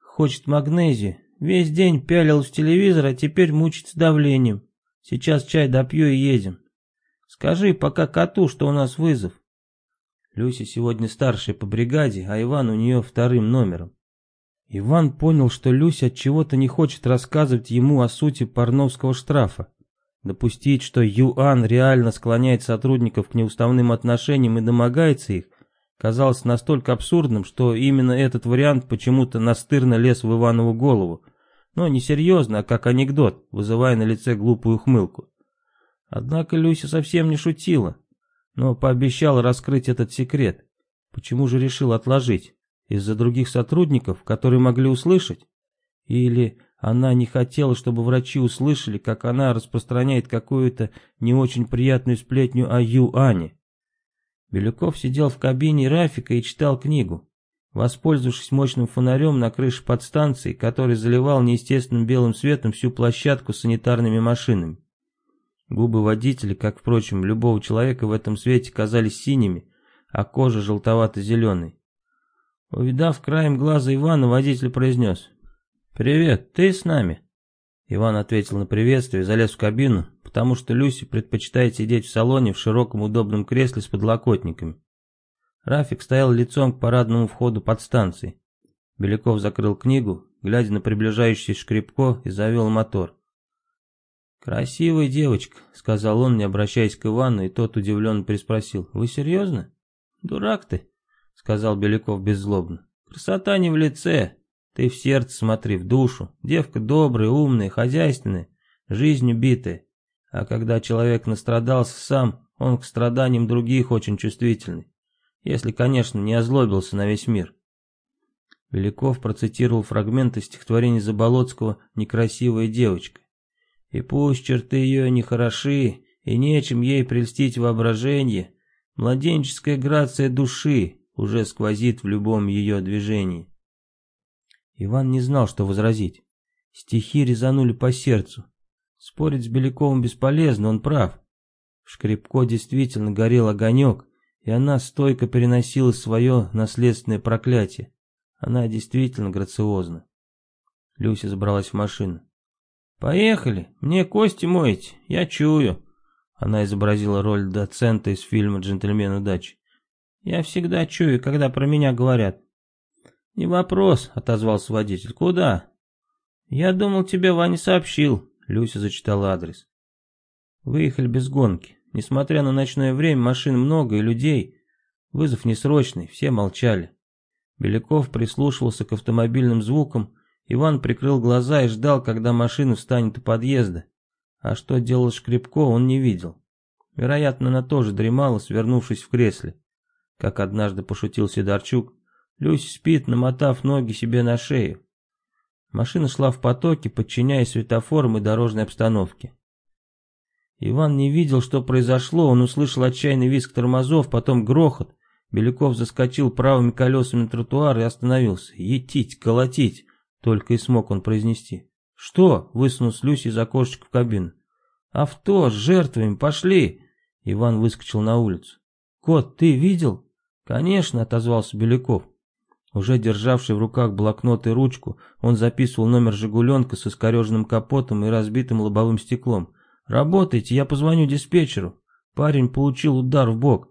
Хочет магнезию. Весь день пялилась в телевизор, а теперь мучится давлением. Сейчас чай допью и едем. Скажи пока коту, что у нас вызов». Люся сегодня старшая по бригаде, а Иван у нее вторым номером. Иван понял, что Люся от чего-то не хочет рассказывать ему о сути парновского штрафа. Допустить, что Юан реально склоняет сотрудников к неуставным отношениям и домогается их, казалось настолько абсурдным, что именно этот вариант почему-то настырно лез в Иванову голову, но не серьезно, а как анекдот, вызывая на лице глупую ухмылку. Однако Люся совсем не шутила, но пообещала раскрыть этот секрет. Почему же решил отложить? Из-за других сотрудников, которые могли услышать? Или она не хотела, чтобы врачи услышали, как она распространяет какую-то не очень приятную сплетню о Юане. Беляков сидел в кабине Рафика и читал книгу. Воспользовавшись мощным фонарем на крыше подстанции, который заливал неестественным белым светом всю площадку с санитарными машинами. Губы водителя, как, впрочем, любого человека в этом свете казались синими, а кожа желтовато-зеленой. Увидав краем глаза Ивана, водитель произнес «Привет, ты с нами?» Иван ответил на приветствие и залез в кабину, потому что Люси предпочитает сидеть в салоне в широком удобном кресле с подлокотниками. Рафик стоял лицом к парадному входу подстанции. Беляков закрыл книгу, глядя на приближающийся шкребко, и завел мотор. «Красивая девочка», — сказал он, не обращаясь к Ивану, и тот удивленно приспросил. «Вы серьезно?» «Дурак ты», — сказал Беляков беззлобно. «Красота не в лице, ты в сердце смотри, в душу. Девка добрая, умная, хозяйственная, жизнью битая. А когда человек настрадался сам, он к страданиям других очень чувствительный. Если, конечно, не озлобился на весь мир. Великов процитировал фрагмент из стихотворения Заболоцкого «Некрасивая девочка». И пусть черты ее не хороши, и нечем ей прельстить воображение, младенческая грация души уже сквозит в любом ее движении. Иван не знал, что возразить. Стихи резанули по сердцу. Спорить с Беляковым бесполезно, он прав. В Шкребко действительно горел огонек, и она стойко переносила свое наследственное проклятие. Она действительно грациозна. Люся забралась в машину. «Поехали, мне кости моете, я чую». Она изобразила роль доцента из фильма «Джентльмен удачи». «Я всегда чую, когда про меня говорят». «Не вопрос», — отозвался водитель. «Куда?» «Я думал, тебе Ваня сообщил», — Люся зачитала адрес. Выехали без гонки. Несмотря на ночное время, машин много и людей. Вызов несрочный, все молчали. Беляков прислушивался к автомобильным звукам, Иван прикрыл глаза и ждал, когда машина встанет у подъезда. А что делал Шкребко, он не видел. Вероятно, она тоже дремала, свернувшись в кресле. Как однажды пошутил Сидорчук, Люся спит, намотав ноги себе на шею. Машина шла в потоке, подчиняясь светофорам и дорожной обстановке. Иван не видел, что произошло, он услышал отчаянный визг тормозов, потом грохот. Беляков заскочил правыми колесами на тротуар и остановился. «Етить, колотить!» — только и смог он произнести. «Что?» — высунул Люси из окошечка в кабину. «Авто с жертвами, пошли!» Иван выскочил на улицу. «Кот, ты видел?» «Конечно», — отозвался Беляков. Уже державший в руках блокнот и ручку, он записывал номер «Жигуленка» с искореженным капотом и разбитым лобовым стеклом. «Работайте, я позвоню диспетчеру». Парень получил удар в бок,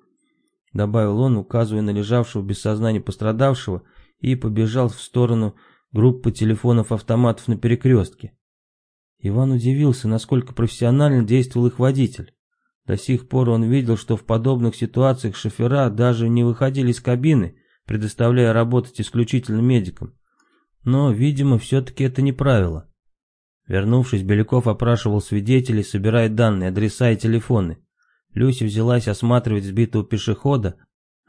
добавил он, указывая на лежавшего без сознания пострадавшего, и побежал в сторону группы телефонов-автоматов на перекрестке. Иван удивился, насколько профессионально действовал их водитель. До сих пор он видел, что в подобных ситуациях шофера даже не выходили из кабины, предоставляя работать исключительно медикам. Но, видимо, все-таки это не правило. Вернувшись, Беляков опрашивал свидетелей, собирая данные, адреса и телефоны. Люся взялась осматривать сбитого пешехода,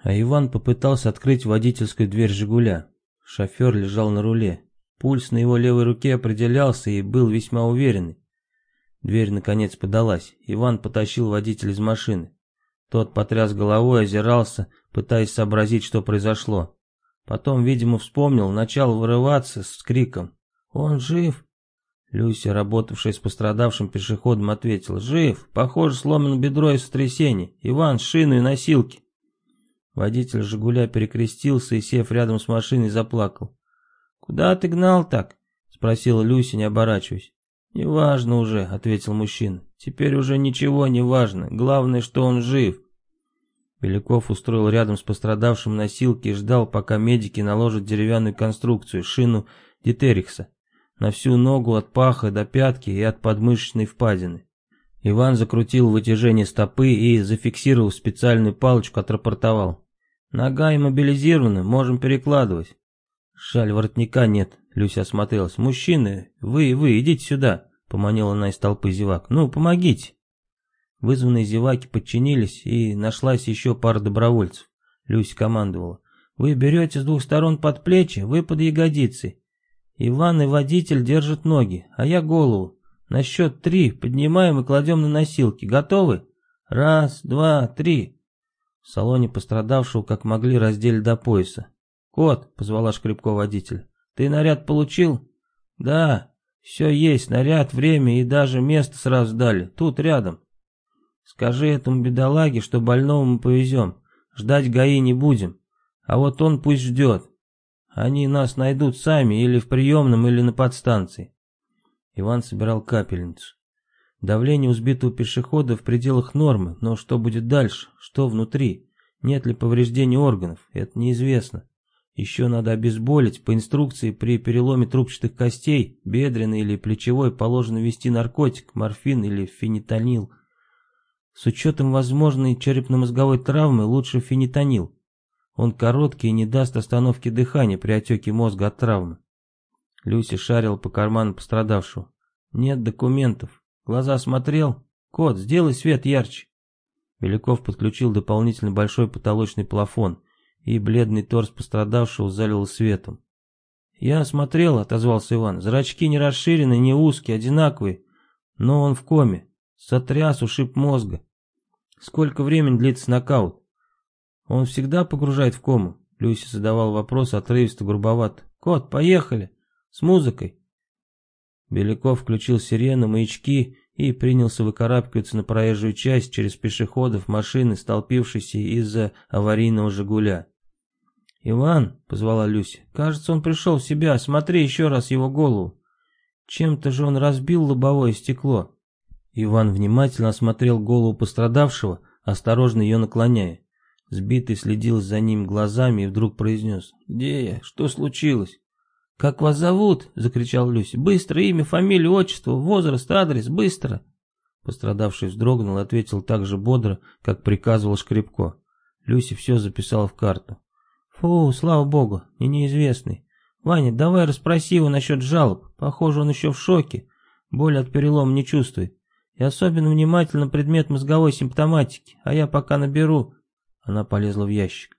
а Иван попытался открыть водительскую дверь «Жигуля». Шофер лежал на руле. Пульс на его левой руке определялся и был весьма уверенный. Дверь наконец подалась. Иван потащил водителя из машины. Тот потряс головой, озирался, пытаясь сообразить, что произошло. Потом, видимо, вспомнил, начал вырываться с криком. «Он жив!» Люся, работавшая с пострадавшим пешеходом, ответила. «Жив! Похоже, сломано бедро и сотрясение. Иван, шину и носилки!» Водитель «Жигуля» перекрестился и, сев рядом с машиной, заплакал. «Куда ты гнал так?» — спросила Люся, не оборачиваясь. «Неважно уже», — ответил мужчина. «Теперь уже ничего не важно. Главное, что он жив». Беляков устроил рядом с пострадавшим носилки и ждал, пока медики наложат деревянную конструкцию, шину Дитерикса, на всю ногу от паха до пятки и от подмышечной впадины. Иван закрутил вытяжение стопы и, зафиксировав специальную палочку, отрапортовал. «Нога иммобилизирована, можем перекладывать». «Жаль, воротника нет», — Люся осмотрелась. «Мужчины, вы, вы, идите сюда», — поманила она из толпы зевак. «Ну, помогите». Вызванные зеваки подчинились, и нашлась еще пара добровольцев. Люся командовала. «Вы берете с двух сторон под плечи, вы под ягодицы. Иван и водитель держат ноги, а я голову. На счет три поднимаем и кладем на носилки. Готовы? Раз, два, три. В салоне пострадавшего как могли раздели до пояса. «Кот», — позвала Шкребко водитель, — «ты наряд получил?» «Да, все есть, наряд, время и даже место сразу дали, тут рядом». «Скажи этому бедолаге, что больного мы повезем, ждать ГАИ не будем, а вот он пусть ждет. Они нас найдут сами или в приемном, или на подстанции. Иван собирал капельницу. Давление у сбитого пешехода в пределах нормы, но что будет дальше? Что внутри? Нет ли повреждений органов? Это неизвестно. Еще надо обезболить. По инструкции при переломе трубчатых костей, бедренной или плечевой, положено ввести наркотик, морфин или фенитонил. С учетом возможной черепно-мозговой травмы лучше фенитонил. Он короткий и не даст остановки дыхания при отеке мозга от травмы. Люси шарил по карману пострадавшего. Нет документов. Глаза смотрел. Кот, сделай свет ярче. Беляков подключил дополнительно большой потолочный плафон, и бледный торс пострадавшего залил светом. «Я осмотрел», — отозвался Иван. «Зрачки не расширены, не узкие, одинаковые, но он в коме. Сотряс, ушиб мозга. Сколько времени длится нокаут? Он всегда погружает в кому? Люси задавал вопрос отрывисто, грубовато. Кот, поехали. С музыкой. Беляков включил сирену, маячки и принялся выкарабкиваться на проезжую часть через пешеходов, машины, столпившиеся из-за аварийного «Жигуля». «Иван», — позвала Люся, — «кажется, он пришел в себя, смотри еще раз его голову. Чем-то же он разбил лобовое стекло». Иван внимательно осмотрел голову пострадавшего, осторожно ее наклоняя. Сбитый следил за ним глазами и вдруг произнес. «Где я? Что случилось?» «Как вас зовут?» — закричал Люси. «Быстро имя, фамилия, отчество, возраст, адрес, быстро!» Пострадавший вздрогнул и ответил так же бодро, как приказывал Шкребко. Люси все записала в карту. «Фу, слава богу, и неизвестный. Ваня, давай расспроси его насчет жалоб. Похоже, он еще в шоке. Боль от перелома не чувствует. И особенно внимательно предмет мозговой симптоматики. А я пока наберу...» Она полезла в ящик.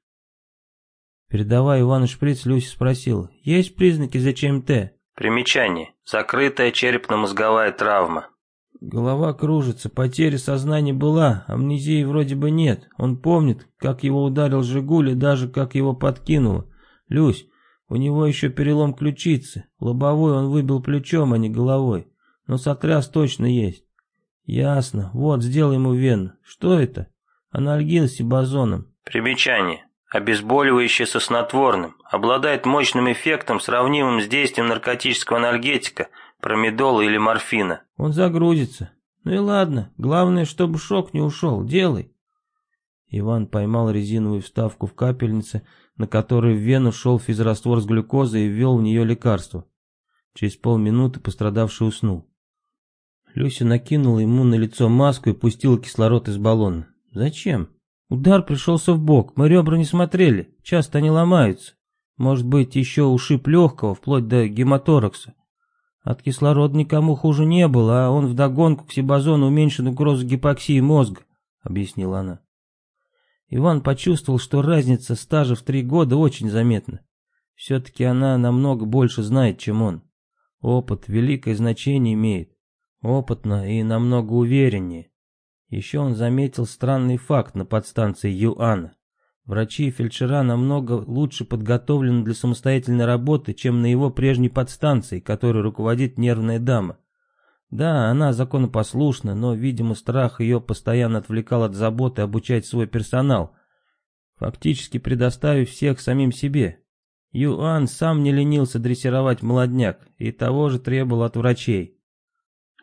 Передавая Ивану шприц, Люси спросила, есть признаки ЗЧМТ? Примечание. Закрытая черепно-мозговая травма. Голова кружится, потеря сознания была, амнезии вроде бы нет. Он помнит, как его ударил Жигуль и даже как его подкинуло. Люсь, у него еще перелом ключицы. Лобовой он выбил плечом, а не головой. Но сотряс точно есть. Ясно. Вот, сделай ему вену. Что это? Анальгин с сибазоном. Примечание. Обезболивающее со снотворным. Обладает мощным эффектом, сравнимым с действием наркотического анальгетика, промедола или морфина. Он загрузится. Ну и ладно, главное, чтобы шок не ушел. Делай. Иван поймал резиновую вставку в капельнице, на которой в вену шел физраствор с глюкозой и ввел в нее лекарство. Через полминуты пострадавший уснул. Люся накинула ему на лицо маску и пустила кислород из баллона. Зачем? Удар пришелся в бок, мы ребра не смотрели, часто они ломаются. Может быть, еще ушиб легкого, вплоть до гематоракса. От кислорода никому хуже не было, а он вдогонку к сибазону уменьшит угрозу гипоксии мозга, объяснила она. Иван почувствовал, что разница стажа в три года очень заметна. Все-таки она намного больше знает, чем он. Опыт великое значение имеет. Опытно и намного увереннее. Еще он заметил странный факт на подстанции Юана. Врачи и фельдшера намного лучше подготовлены для самостоятельной работы, чем на его прежней подстанции, которой руководит нервная дама. Да, она законопослушна, но, видимо, страх ее постоянно отвлекал от заботы обучать свой персонал, фактически предоставив всех самим себе. Юан сам не ленился дрессировать молодняк и того же требовал от врачей.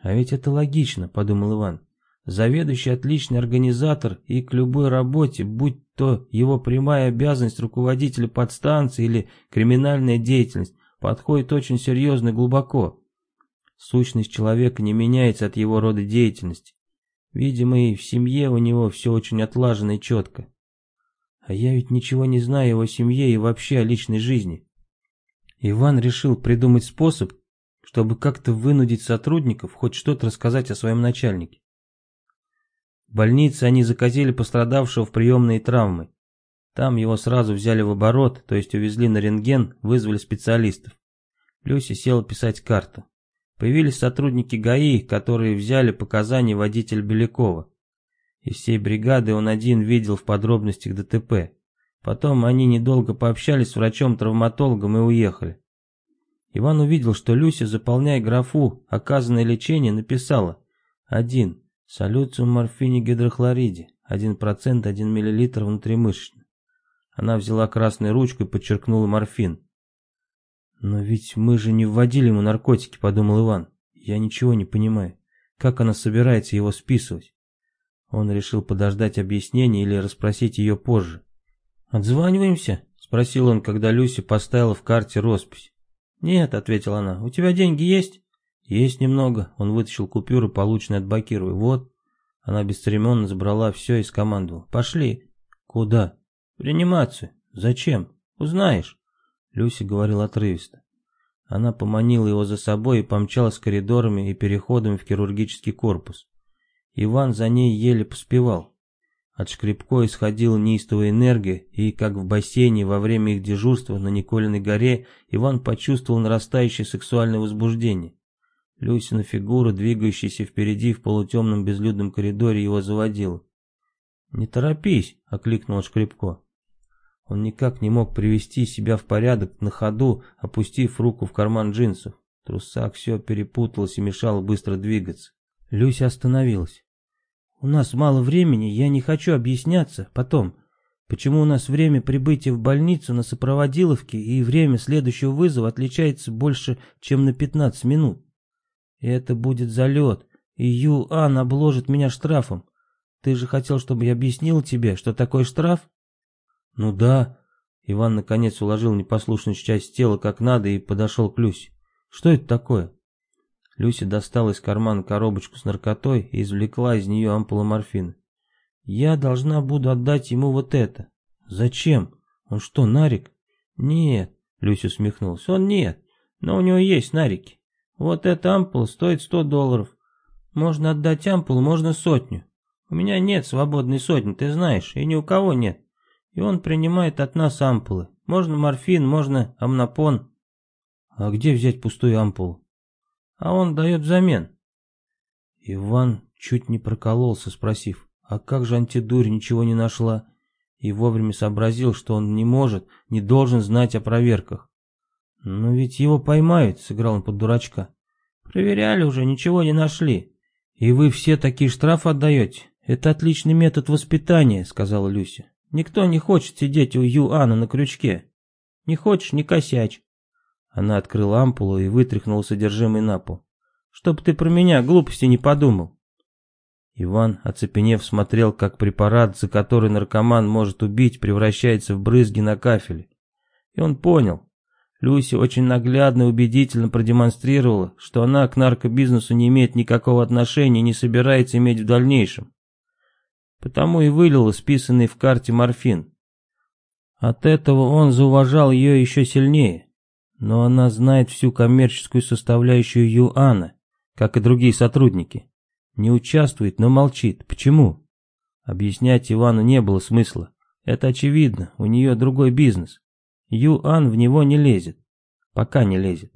«А ведь это логично», — подумал Иван. Заведующий отличный организатор и к любой работе, будь то его прямая обязанность руководителя подстанции или криминальная деятельность, подходит очень серьезно и глубоко. Сущность человека не меняется от его рода деятельности. Видимо, и в семье у него все очень отлажено и четко. А я ведь ничего не знаю о его семье и вообще о личной жизни. Иван решил придумать способ, чтобы как-то вынудить сотрудников хоть что-то рассказать о своем начальнике. В больнице они заказили пострадавшего в приемные травмы. Там его сразу взяли в оборот, то есть увезли на рентген, вызвали специалистов. Люся села писать карту. Появились сотрудники ГАИ, которые взяли показания водителя Белякова. Из всей бригады он один видел в подробностях ДТП. Потом они недолго пообщались с врачом-травматологом и уехали. Иван увидел, что Люся, заполняя графу «Оказанное лечение», написала «Один. Солюциум морфине гидрохлориде. 1% 1 мл внутримышечно. Она взяла красную ручку и подчеркнула морфин. «Но ведь мы же не вводили ему наркотики», — подумал Иван. «Я ничего не понимаю. Как она собирается его списывать?» Он решил подождать объяснения или расспросить ее позже. «Отзваниваемся?» — спросил он, когда Люся поставила в карте роспись. «Нет», — ответила она, — «у тебя деньги есть?» «Есть немного». Он вытащил купюры, полученные от Бакировой. «Вот». Она бесцеремонно забрала все и скомандовала. «Пошли». «Куда?» «В реанимацию». «Зачем?» «Узнаешь». Люси говорил отрывисто. Она поманила его за собой и помчалась коридорами и переходами в хирургический корпус. Иван за ней еле поспевал. От Шкребко исходила неистовая энергия, и, как в бассейне во время их дежурства на Николиной горе, Иван почувствовал нарастающее сексуальное возбуждение. Люсина фигура, двигающаяся впереди в полутемном безлюдном коридоре, его заводила. «Не торопись», — окликнул Шкребко. Он никак не мог привести себя в порядок на ходу, опустив руку в карман джинсов. В трусах все перепуталось и мешало быстро двигаться. Люся остановилась. «У нас мало времени, я не хочу объясняться. Потом, почему у нас время прибытия в больницу на сопроводиловке и время следующего вызова отличается больше, чем на 15 минут? И это будет залет, и Ю-Ан обложит меня штрафом. Ты же хотел, чтобы я объяснил тебе, что такое штраф?» «Ну да». Иван наконец уложил непослушную часть тела как надо и подошел к Люсе. «Что это такое?» Люся достала из кармана коробочку с наркотой и извлекла из нее ампулу морфина. «Я должна буду отдать ему вот это». «Зачем? Он что, нарик?» «Нет», — Люся усмехнулась, — «он нет, но у него есть нарики. Вот эта ампула стоит сто долларов. Можно отдать ампулу, можно сотню. У меня нет свободной сотни, ты знаешь, и ни у кого нет. И он принимает от нас ампулы. Можно морфин, можно амнопон. А где взять пустую ампулу? а он дает взамен. Иван чуть не прокололся, спросив, а как же антидурь ничего не нашла? И вовремя сообразил, что он не может, не должен знать о проверках. «Но ведь его поймают», — сыграл он под дурачка. «Проверяли уже, ничего не нашли. И вы все такие штрафы отдаете? Это отличный метод воспитания», — сказала Люся. «Никто не хочет сидеть у Юана на крючке. Не хочешь — не косячь. Она открыла ампулу и вытряхнула содержимое на пол. «Чтоб ты про меня глупости не подумал». Иван, оцепенев, смотрел, как препарат, за который наркоман может убить, превращается в брызги на кафеле. И он понял. Люси очень наглядно и убедительно продемонстрировала, что она к наркобизнесу не имеет никакого отношения и не собирается иметь в дальнейшем. Потому и вылила списанный в карте морфин. От этого он зауважал ее еще сильнее. Но она знает всю коммерческую составляющую Юана, как и другие сотрудники. Не участвует, но молчит. Почему? Объяснять Ивану не было смысла. Это очевидно, у нее другой бизнес. Юан в него не лезет. Пока не лезет.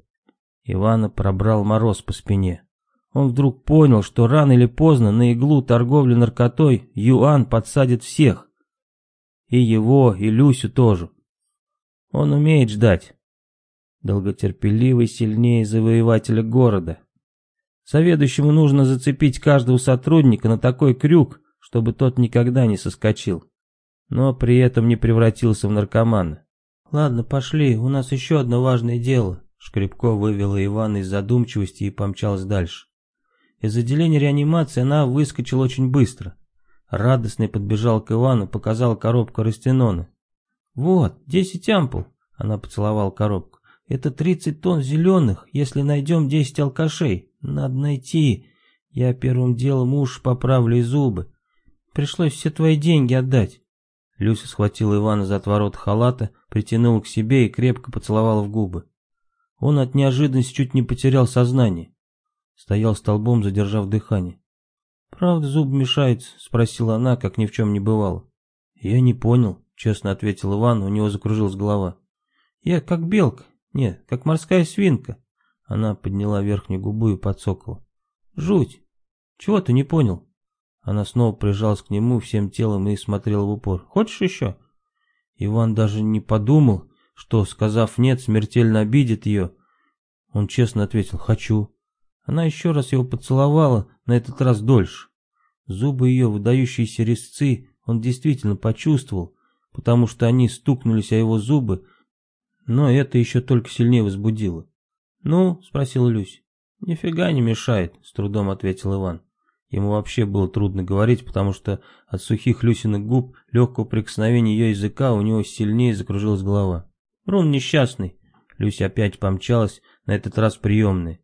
Ивана пробрал мороз по спине. Он вдруг понял, что рано или поздно на иглу торговли наркотой Юан подсадит всех. И его, и Люсю тоже. Он умеет ждать долготерпеливый сильнее завоевателя города. Заведующему нужно зацепить каждого сотрудника на такой крюк, чтобы тот никогда не соскочил, но при этом не превратился в наркомана. «Ладно, пошли, у нас еще одно важное дело», — Шкребко вывела Ивана из задумчивости и помчалась дальше. Из отделения реанимации она выскочила очень быстро. Радостный подбежал к Ивану, показал коробку растенона. «Вот, десять ампул», — она поцеловала коробку. Это 30 тонн зеленых, если найдем 10 алкашей. Надо найти. Я первым делом уж поправлю и зубы. Пришлось все твои деньги отдать. Люся схватила Ивана за отворот халата, притянула к себе и крепко поцеловала в губы. Он от неожиданности чуть не потерял сознание. Стоял столбом, задержав дыхание. «Правда, зуб мешает?» — спросила она, как ни в чем не бывало. «Я не понял», — честно ответил Иван, у него закружилась голова. «Я как белка, нет, как морская свинка. Она подняла верхнюю губу и подсокала. Жуть. Чего ты не понял? Она снова прижалась к нему всем телом и смотрела в упор. Хочешь еще? Иван даже не подумал, что, сказав «нет», смертельно обидит ее. Он честно ответил «хочу». Она еще раз его поцеловала, на этот раз дольше. Зубы ее, выдающиеся резцы, он действительно почувствовал, потому что они стукнулись о его зубы, но это еще только сильнее возбудило. «Ну?» — спросила Люся. «Нифига не мешает», — с трудом ответил Иван. Ему вообще было трудно говорить, потому что от сухих Люсиных губ, легкого прикосновения ее языка у него сильнее закружилась голова. «Рун несчастный!» Люся опять помчалась, на этот раз приемной.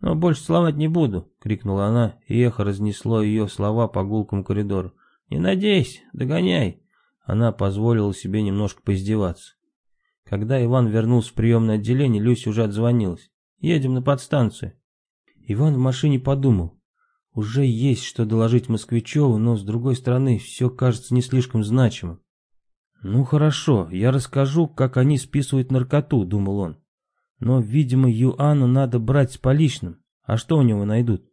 «Но больше целовать не буду!» — крикнула она, и эхо разнесло ее слова по гулкому коридору. «Не надейся, догоняй!» Она позволила себе немножко поиздеваться. Когда Иван вернулся в приемное отделение, Люся уже отзвонилась. «Едем на подстанцию». Иван в машине подумал. Уже есть что доложить Москвичеву, но с другой стороны, все кажется не слишком значимым. «Ну хорошо, я расскажу, как они списывают наркоту», — думал он. «Но, видимо, Юану надо брать с поличным, А что у него найдут?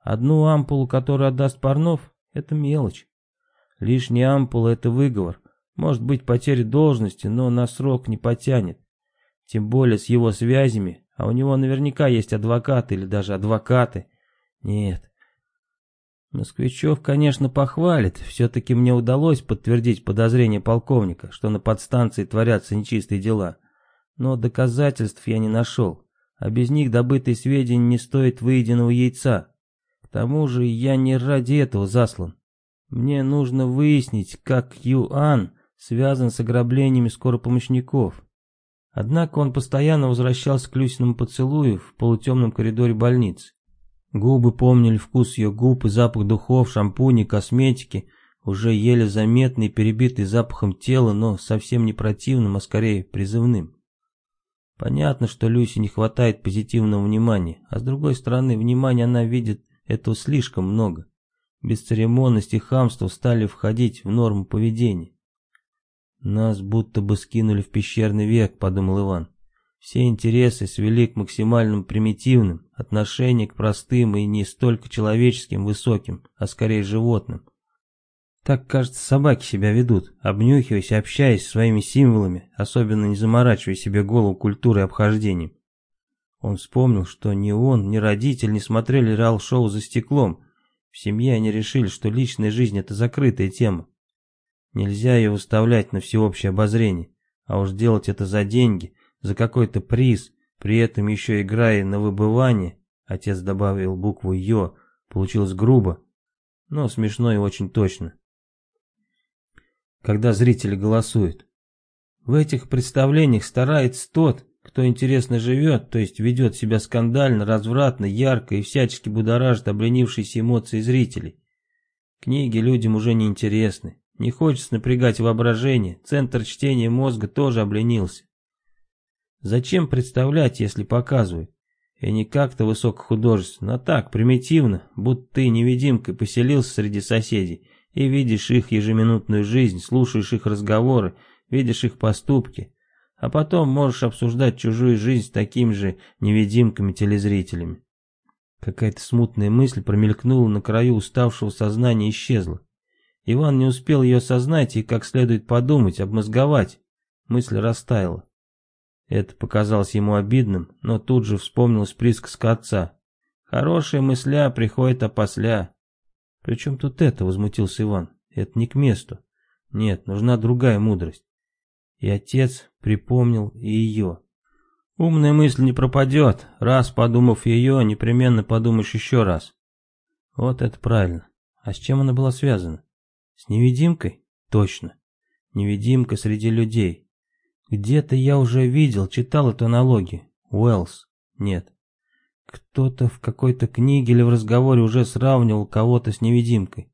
Одну ампулу, которую отдаст Парнов, это мелочь. Лишняя ампула — это выговор. Может быть, потеря должности, но на срок не потянет. Тем более с его связями, а у него наверняка есть адвокаты или даже адвокаты. Нет. Москвичев, конечно, похвалит. Все-таки мне удалось подтвердить подозрение полковника, что на подстанции творятся нечистые дела. Но доказательств я не нашел. А без них добытые сведения не стоят выеденного яйца. К тому же я не ради этого заслан. Мне нужно выяснить, как Юан связан с ограблениями скоропомощников. Однако он постоянно возвращался к Люсиному поцелую в полутемном коридоре больницы. Губы помнили вкус ее губ и запах духов, шампуней, косметики, уже еле заметный, перебитый запахом тела, но совсем не противным, а скорее призывным. Понятно, что Люсе не хватает позитивного внимания, а с другой стороны, внимания она видит этого слишком много. Бесцеремонность и хамство стали входить в норму поведения. «Нас будто бы скинули в пещерный век», — подумал Иван. «Все интересы свели к максимальным примитивным, отношение к простым и не столько человеческим высоким, а скорее животным. Так, кажется, собаки себя ведут, обнюхиваясь, общаясь своими символами, особенно не заморачивая себе голову культурой и обхождением. Он вспомнил, что ни он, ни родитель не смотрели реал-шоу за стеклом. В семье они решили, что личная жизнь — это закрытая тема. Нельзя ее выставлять на всеобщее обозрение, а уж делать это за деньги, за какой-то приз, при этом еще играя на выбывание, отец добавил букву «ё», получилось грубо, но смешно и очень точно. Когда зрители голосуют. В этих представлениях старается тот, кто интересно живет, то есть ведет себя скандально, развратно, ярко и всячески будоражит обленившиеся эмоции зрителей. Книги людям уже не интересны. Не хочется напрягать воображение, центр чтения мозга тоже обленился. Зачем представлять, если показывают? И не как-то высокохудожественно, а так, примитивно, будто ты невидимкой поселился среди соседей и видишь их ежеминутную жизнь, слушаешь их разговоры, видишь их поступки, а потом можешь обсуждать чужую жизнь с такими же невидимками-телезрителями. Какая-то смутная мысль промелькнула на краю уставшего сознания и исчезла. Иван не успел ее осознать и как следует подумать, обмозговать. Мысль растаяла. Это показалось ему обидным, но тут же вспомнилась присказка отца. «Хорошая мысля приходит опосля». «Причем тут это?» — возмутился Иван. «Это не к месту. Нет, нужна другая мудрость». И отец припомнил и ее. «Умная мысль не пропадет. Раз подумав ее, непременно подумаешь еще раз». Вот это правильно. А с чем она была связана? С невидимкой? Точно. Невидимка среди людей. Где-то я уже видел, читал эту аналогию. Уэллс. Нет. Кто-то в какой-то книге или в разговоре уже сравнивал кого-то с невидимкой.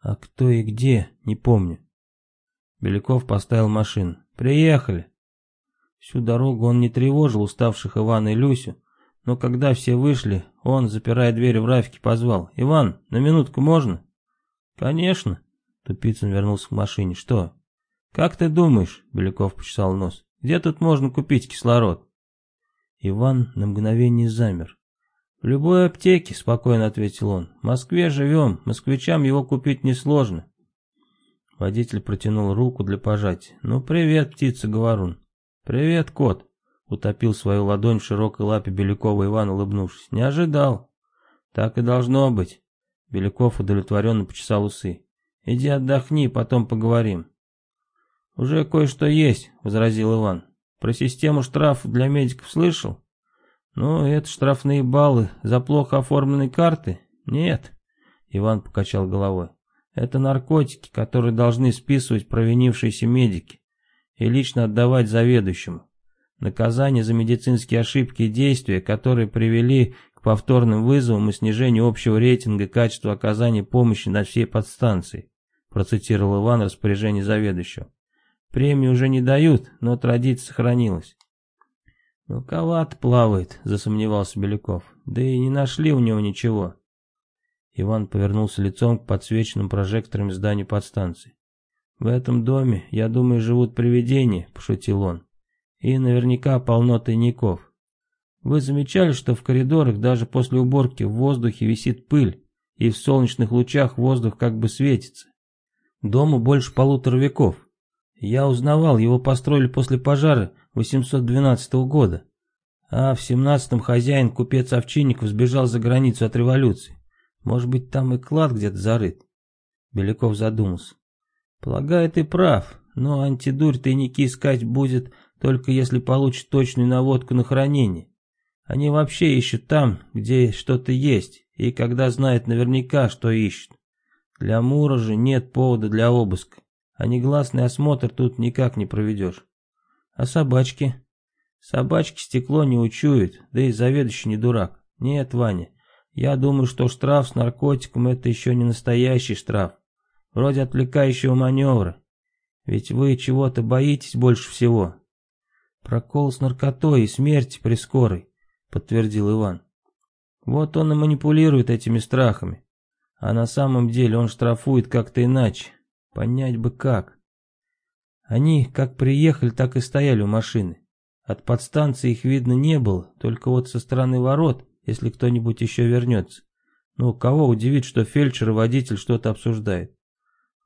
А кто и где, не помню. Беляков поставил машину. «Приехали!» Всю дорогу он не тревожил уставших Ивана и Люсю, но когда все вышли, он, запирая дверь в Рафике, позвал. «Иван, на минутку можно?» «Конечно!» Тупицын вернулся к машине. «Что?» «Как ты думаешь?» — Беляков почесал нос. «Где тут можно купить кислород?» Иван на мгновение замер. «В любой аптеке», — спокойно ответил он. «В Москве живем, москвичам его купить несложно». Водитель протянул руку для пожатия. «Ну, привет, птица-говорун». «Привет, кот», — утопил свою ладонь в широкой лапе Белякова Иван, улыбнувшись. «Не ожидал». «Так и должно быть». Беляков удовлетворенно почесал усы. Иди отдохни, потом поговорим. Уже кое-что есть, возразил Иван. Про систему штрафов для медиков слышал? Ну, это штрафные баллы за плохо оформленные карты? Нет. Иван покачал головой. Это наркотики, которые должны списывать провинившиеся медики и лично отдавать заведующему. Наказание за медицинские ошибки и действия, которые привели к повторным вызовам и снижению общего рейтинга качества оказания помощи на всей подстанции процитировал Иван распоряжение заведующего. Премии уже не дают, но традиция сохранилась. «Мелковато плавает», — засомневался Беляков. «Да и не нашли у него ничего». Иван повернулся лицом к подсвеченным прожекторами зданию подстанции. «В этом доме, я думаю, живут привидения», — пошутил он. «И наверняка полно тайников. Вы замечали, что в коридорах даже после уборки в воздухе висит пыль, и в солнечных лучах воздух как бы светится? Дому больше полутора веков. Я узнавал, его построили после пожара 812 года. А в 17-м хозяин, купец Овчинников, сбежал за границу от революции. Может быть, там и клад где-то зарыт? Беляков задумался. Полагаю, ты прав, но антидурь тайники искать будет только если получит точную наводку на хранение. Они вообще ищут там, где что-то есть, и когда знают наверняка, что ищут. Для Мура же нет повода для обыска, а негласный осмотр тут никак не проведешь. А собачки? Собачки стекло не учуют, да и заведующий не дурак. Нет, Ваня, я думаю, что штраф с наркотиком это еще не настоящий штраф. Вроде отвлекающего маневра. Ведь вы чего-то боитесь больше всего. Прокол с наркотой и смерти при скорой, подтвердил Иван. Вот он и манипулирует этими страхами. А на самом деле он штрафует как-то иначе. Понять бы как. Они как приехали, так и стояли у машины. От подстанции их видно не было, только вот со стороны ворот, если кто-нибудь еще вернется. Ну, кого удивит, что фельдшер и водитель что-то обсуждают.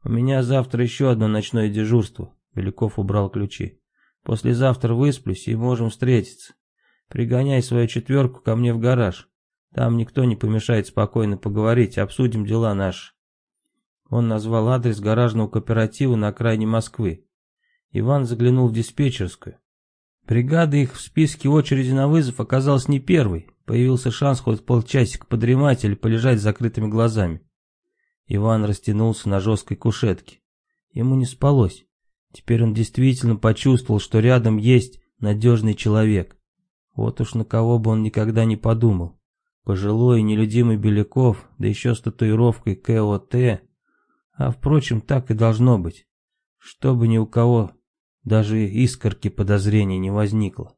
У меня завтра еще одно ночное дежурство. Беляков убрал ключи. Послезавтра высплюсь и можем встретиться. Пригоняй свою четверку ко мне в гараж. Там никто не помешает спокойно поговорить, обсудим дела наши. Он назвал адрес гаражного кооператива на окраине Москвы. Иван заглянул в диспетчерскую. Бригада их в списке очереди на вызов оказалась не первой. Появился шанс хоть полчасика подремать или полежать с закрытыми глазами. Иван растянулся на жесткой кушетке. Ему не спалось. Теперь он действительно почувствовал, что рядом есть надежный человек. Вот уж на кого бы он никогда не подумал. Пожилой и нелюдимый Беляков, да еще с татуировкой КОТ. А впрочем, так и должно быть. Чтобы ни у кого даже искорки подозрений не возникло.